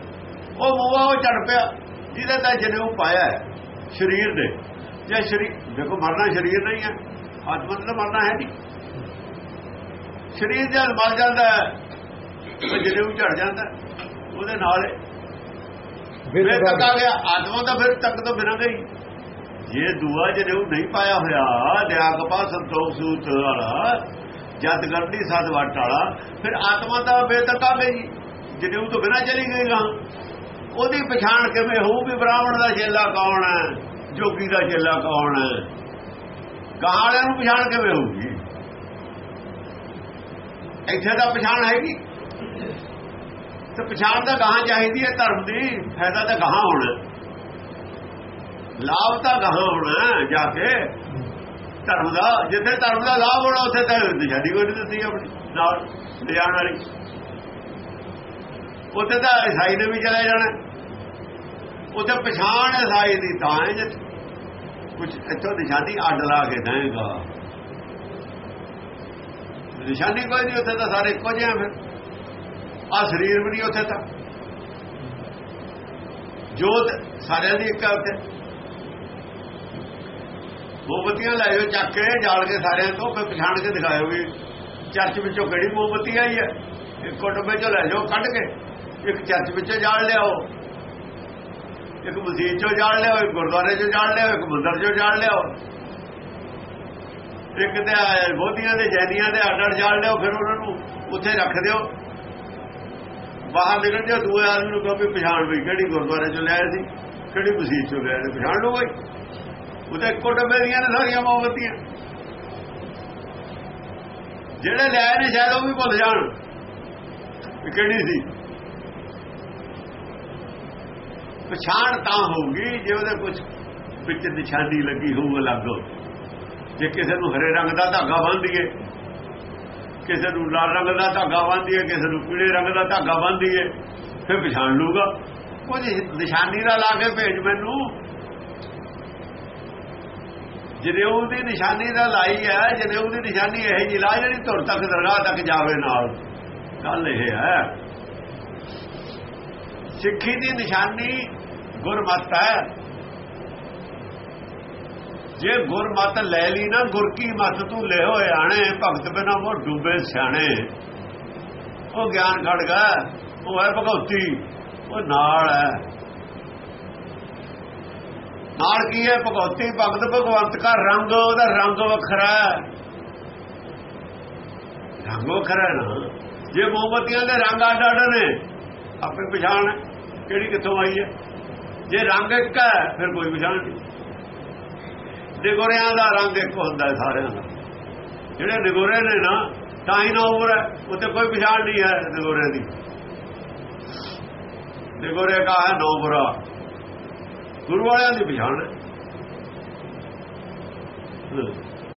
ਉਹ ਮੂਆ ਉਹ ਚੜ ਪਿਆ। ਜਿਹਦੇ ਤਾਂ ਜਨੇਊ ਪਾਇਆ ਹੈ ਸਰੀਰ ਦੇ। ਜੇ ਸਰੀਰ ਦੇਖੋ ਮਰਨਾ ਸਰੀਰ ਨਹੀਂ ਹੈ। ਆਤਮਾ ਤਾਂ ਮਰਨਾ ਹੈ ਨਹੀਂ। ਸਰੀਰ ਜਦ ਮਰ ਜਾਂਦਾ ਹੈ ਉਹ ਜਨੇਊ ਝੜ ਜਾਂਦਾ। ਉਹਦੇ ਨਾਲ ਫਿਰ ਤੱਕ ਆ ਗਿਆ ਆਤਮਾ ਤਾਂ ਫਿਰ ਤੱਕ ਤੋਂ ਬਿਨਾਂ ਗਈ। ਜੇ ਦੂਆ ਜਨੇਊ ਨਹੀਂ ਪਾਇਆ ਹੋਇਆ ਦਿਆ ਕਪਾ ਸੰਤੋਖ ਸੂਤ ਵਾਲਾ ਜਦ ਗਰਦੀ ਸਦ ਵਟ ਵਾਲਾ ਫਿਰ ਆਤਮਾ ਤਾਂ ਬੇਤਕਾ ਗਈ। ਜਨੇਊ ਤੋਂ ਬਿਨਾਂ ਚਲੀ ਗਈ ਗਾਂ। ਉਹਦੀ ਪਛਾਣ ਕਿਵੇਂ ਹੋਊ ਵੀ ਬ੍ਰਾਹਮਣ ਦਾ ਚੇਲਾ ਕੌਣ ਹੈ ਜੋਗੀ ਦਾ ਚੇਲਾ ਕੌਣ ਹੈ? ਗਾਂ ਨੂੰ ਪਛਾਣ ਕਿਵੇਂ ਹੋਊਗੀ? ਇੱਥੇ ਤਾਂ ਪਛਾਣ ਹੈਗੀ। ਤੇ ਪਛਾਣ ਤਾਂ ਗਾਹਾਂ ਚਾਹੀਦੀ ਹੈ, ਧਰਮ ਦੀ। ਫਾਇਦਾ ਤਾਂ ਗਾਹਾਂ ਹੋਣਾ। ਲਾਭ ਤਾਂ ਗਾਹਾਂ ਹੋਣਾ ਜਾ ਕੇ। ਧਰਮ ਦਾ, ਜਿੱਥੇ ਧਰਮ ਦਾ ਲਾਭ ਹੋਣਾ, ਉੱਥੇ ਤਾਂ ਨਿਸ਼ਾਨੀ ਕੋਈ ਨਹੀਂ ਦਿੱਤੀ ਆਪਣੀ, ਨਾਲ ਲਿਆਉਣ ਵਾਲੀ। ਉੱਥੇ ਤਾਂ ਈਸਾਈ ਨੇ ਵੀ ਚਲੇ ਜਾਣਾ। ਉੱਥੇ ਪਛਾਣ ਈਸਾਈ ਦੀ ਤਾਂ ਹੈ ਜੇ ਕੁਝ ਇੱਥੋਂ ਨਿਸ਼ਾਨੀ ਅੱਡ ਲਾ ਕੇ ਦੇਗਾ ਨਿਸ਼ਾਨੀ ਕੋਈ ਨਹੀਂ, ਉੱਥੇ ਤਾਂ ਸਾਰੇ ਇੱਕੋ ਜਿਹੇ ਆ ਫਿਰ। ਆ ਸਰੀਰ ਵੀ ਨਹੀਂ ਉੱਥੇ ਤਾਂ। ਜੋਤ, ਸਾਰਿਆਂ ਦੀ ਇੱਕ ਹੈ ਉੱਥੇ ਮੋਮਬਤੀਆਂ ਲਾਇਓ ਚੱਕ ਕੇ, ਜਾਲ ਕੇ ਸਾਰਿਆਂ ਤੋਂ, ਫਿਰ ਪਛਾਣ ਕੇ ਦਿਖਾਇਓ ਵੀ ਚਰਚ ਵਿੱਚੋਂ ਕਿਹੜੀ ਮੋਮਬਤੀ ਆਈ ਹੈ। ਇੱਕ ਡੱਬੇ ਚੋਂ ਲੈ ਜਾਓ, ਕੱਢ ਕੇ। ਇੱਕ ਚਰਚ ਵਿੱਚੋਂ ਜਾਲ ਲਿਆਓ। ਇੱਕ ਮਸਜਿਦ ਚੋਂ ਜਾਲ ਲਿਆਓ, ਇੱਕ ਗੁਰਦੁਆਰੇ ਚੋਂ ਜਾਲ ਲਿਆਓ, ਇੱਕ ਮੰਦਰ ਚੋਂ ਜਾਲ ਲਿਆਓ। ਇੱਕ ਤੇ ਬੋਧੀਆਂ ਦੇ ਜੈਨੀਆਂ ਦੇ ਅੱਡ ਅੱਡ ਜਾਲ ਲਿਆਓ, ਫਿਰ ਉਹਨਾਂ ਨੂੰ ਉੱਥੇ ਰੱਖ ਦਿਓ। ਬਾਹਰ ਨਿਕਲ ਜਾਓ ਦੂਏ ਆਦਮੀ ਨੂੰ ਕਹੋ ਵੀ ਪਛਾਣ ਵੀ ਕਿਹੜੀ ਗੁਰਦੁਆਰੇ ਚੋਂ ਲਿਆਏ ਸੀ, ਕਿਹੜੀ ਮਸਜਿਦ ਚੋਂ ਲਿਆਏ ਸੀ, ਪਛਾਣ ਲਓ ਬਈ। ਉਹਦੇ ਇੱਕੋ ਡੱਬੇ ਦੀਆਂ ਨੇ ਸਾਰੀਆਂ ਮੋਮਬਤੀਆਂ। ਜਿਹੜੇ ਲਿਆਏ ਨੇ ਸ਼ਾਇਦ ਉਹ ਵੀ ਭੁੱਲ ਜਾਣ ਕਿਹੜੀ ਸੀ। ਪਛਾਣ ਤਾਂ ਹੋਊਗੀ, ਜੇ ਉਹਦੇ ਕੁਝ ਵਿੱਚ ਨਿਸ਼ਾਨੀ ਲੱਗੀ ਹੋਊ ਅਲੱਗ। ਜੇ ਕਿਸੇ ਨੂੰ ਹਰੇ ਰੰਗ ਦਾ ਧਾਗਾ ਬੰਨ੍ਹਦੀਏ ਕਿਸੇ ਨੂੰ ਲਾਲ ਰੰਗ ਦਾ ਧਾਗਾ ਬੰਨ੍ਹਦੀਏ ਕਿਸੇ ਨੂੰ ਪੀਲੇ ਰੰਗ ਦਾ ਧਾਗਾ ਬੰਨ੍ਹਦੀਏ ਫਿਰ ਪਛਾਣ ਲੂਗਾ ਉਹ ਨਿਸ਼ਾਨੀ ਦਾ ਲਾ ਕੇ ਭੇਜ ਮੈਨੂੰ। ਜਨੇਊ ਦੀ ਨਿਸ਼ਾਨੀ ਦਾ ਲਾਈ ਹੈ ਜਨੇਊ ਦੀ ਨਿਸ਼ਾਨੀ ਇਹ ਜੀ ਲਾ, ਜਿਹੜੀ ਧੁਰ ਤੱਕ, ਦਰਗਾਹ ਤੱਕ ਜਾਵੇ ਨਾਲ। ਗੱਲ ਇਹ ਹੈ। ਸਿੱਖੀ ਦੀ ਨਿਸ਼ਾਨੀ ਗੁਰਮਤ ਹੈ। ਜੇ ਗੁਰਮਤ ਲੈ ਲਈ ਨਾ, ਗੁਰ ਕੀ ਮਤ ਤੂੰ ਲੈ ਹੋਏ ਆਣੇ? ਭਗਤ ਬਿਨਾ ਉਹ ਡੂਬੇ ਸਿਆਣੇ। ਉਹ ਗਿਆਨ ਖੜ ਗਿਆ, ਉਹ ਹੈ ਭਗਉਤੀ ਉਹ ਨਾਲ ਹੈ। ਨਾਲ ਕੀ ਹੈ ਭਗਉਤੀ ਭਗਤ ਭਗਵੰਤ ਦਾ ਰੰਗ, ਉਹਦਾ ਰੰਗ ਵੱਖਰਾ ਰੰਗ ਵੱਖਰਾ ਨਾ। ਜੇ ਮੋਮਬਤੀਆਂ ਦੇ ਰੰਗ ਅੱਡ ਅੱਡ ਨੇ, ਆਪੇ ਪਛਾਣ ਕਿਹੜੀ ਕਿੱਥੋਂ ਆਈ ਹੈ। ਜੇ ਰੰਗ ਇੱਕ ਹੈ, ਫਿਰ ਕੋਈ ਪਛਾਣ ਨਹੀਂ। ਨਿਗੋਰਿਆਂ ਦਾ ਰੰਗ ਇੱਕ ਹੁੰਦਾ ਸਾਰਿਆਂ ਦਾ। ਜਿਹੜੇ ਨਿਗੋਰੇ ਨੇ ਨਾ, ਤਾਂ ਹੀ ਨਾ ਉਮਰ ਹੈ। ਉੱਤੇ ਕੋਈ ਪਛਾਣ ਨਹੀਂ ਹੈ ਨਿਗੋਰੇ ਦੀ। ਨਿਗੋਰੇ ਕਾ ਹੈ ਨੋਬਰਾ ਗੁਰੂ ਵਾਲਿਆਂ ਦੀ ਪਛਾਣ ਹੈ।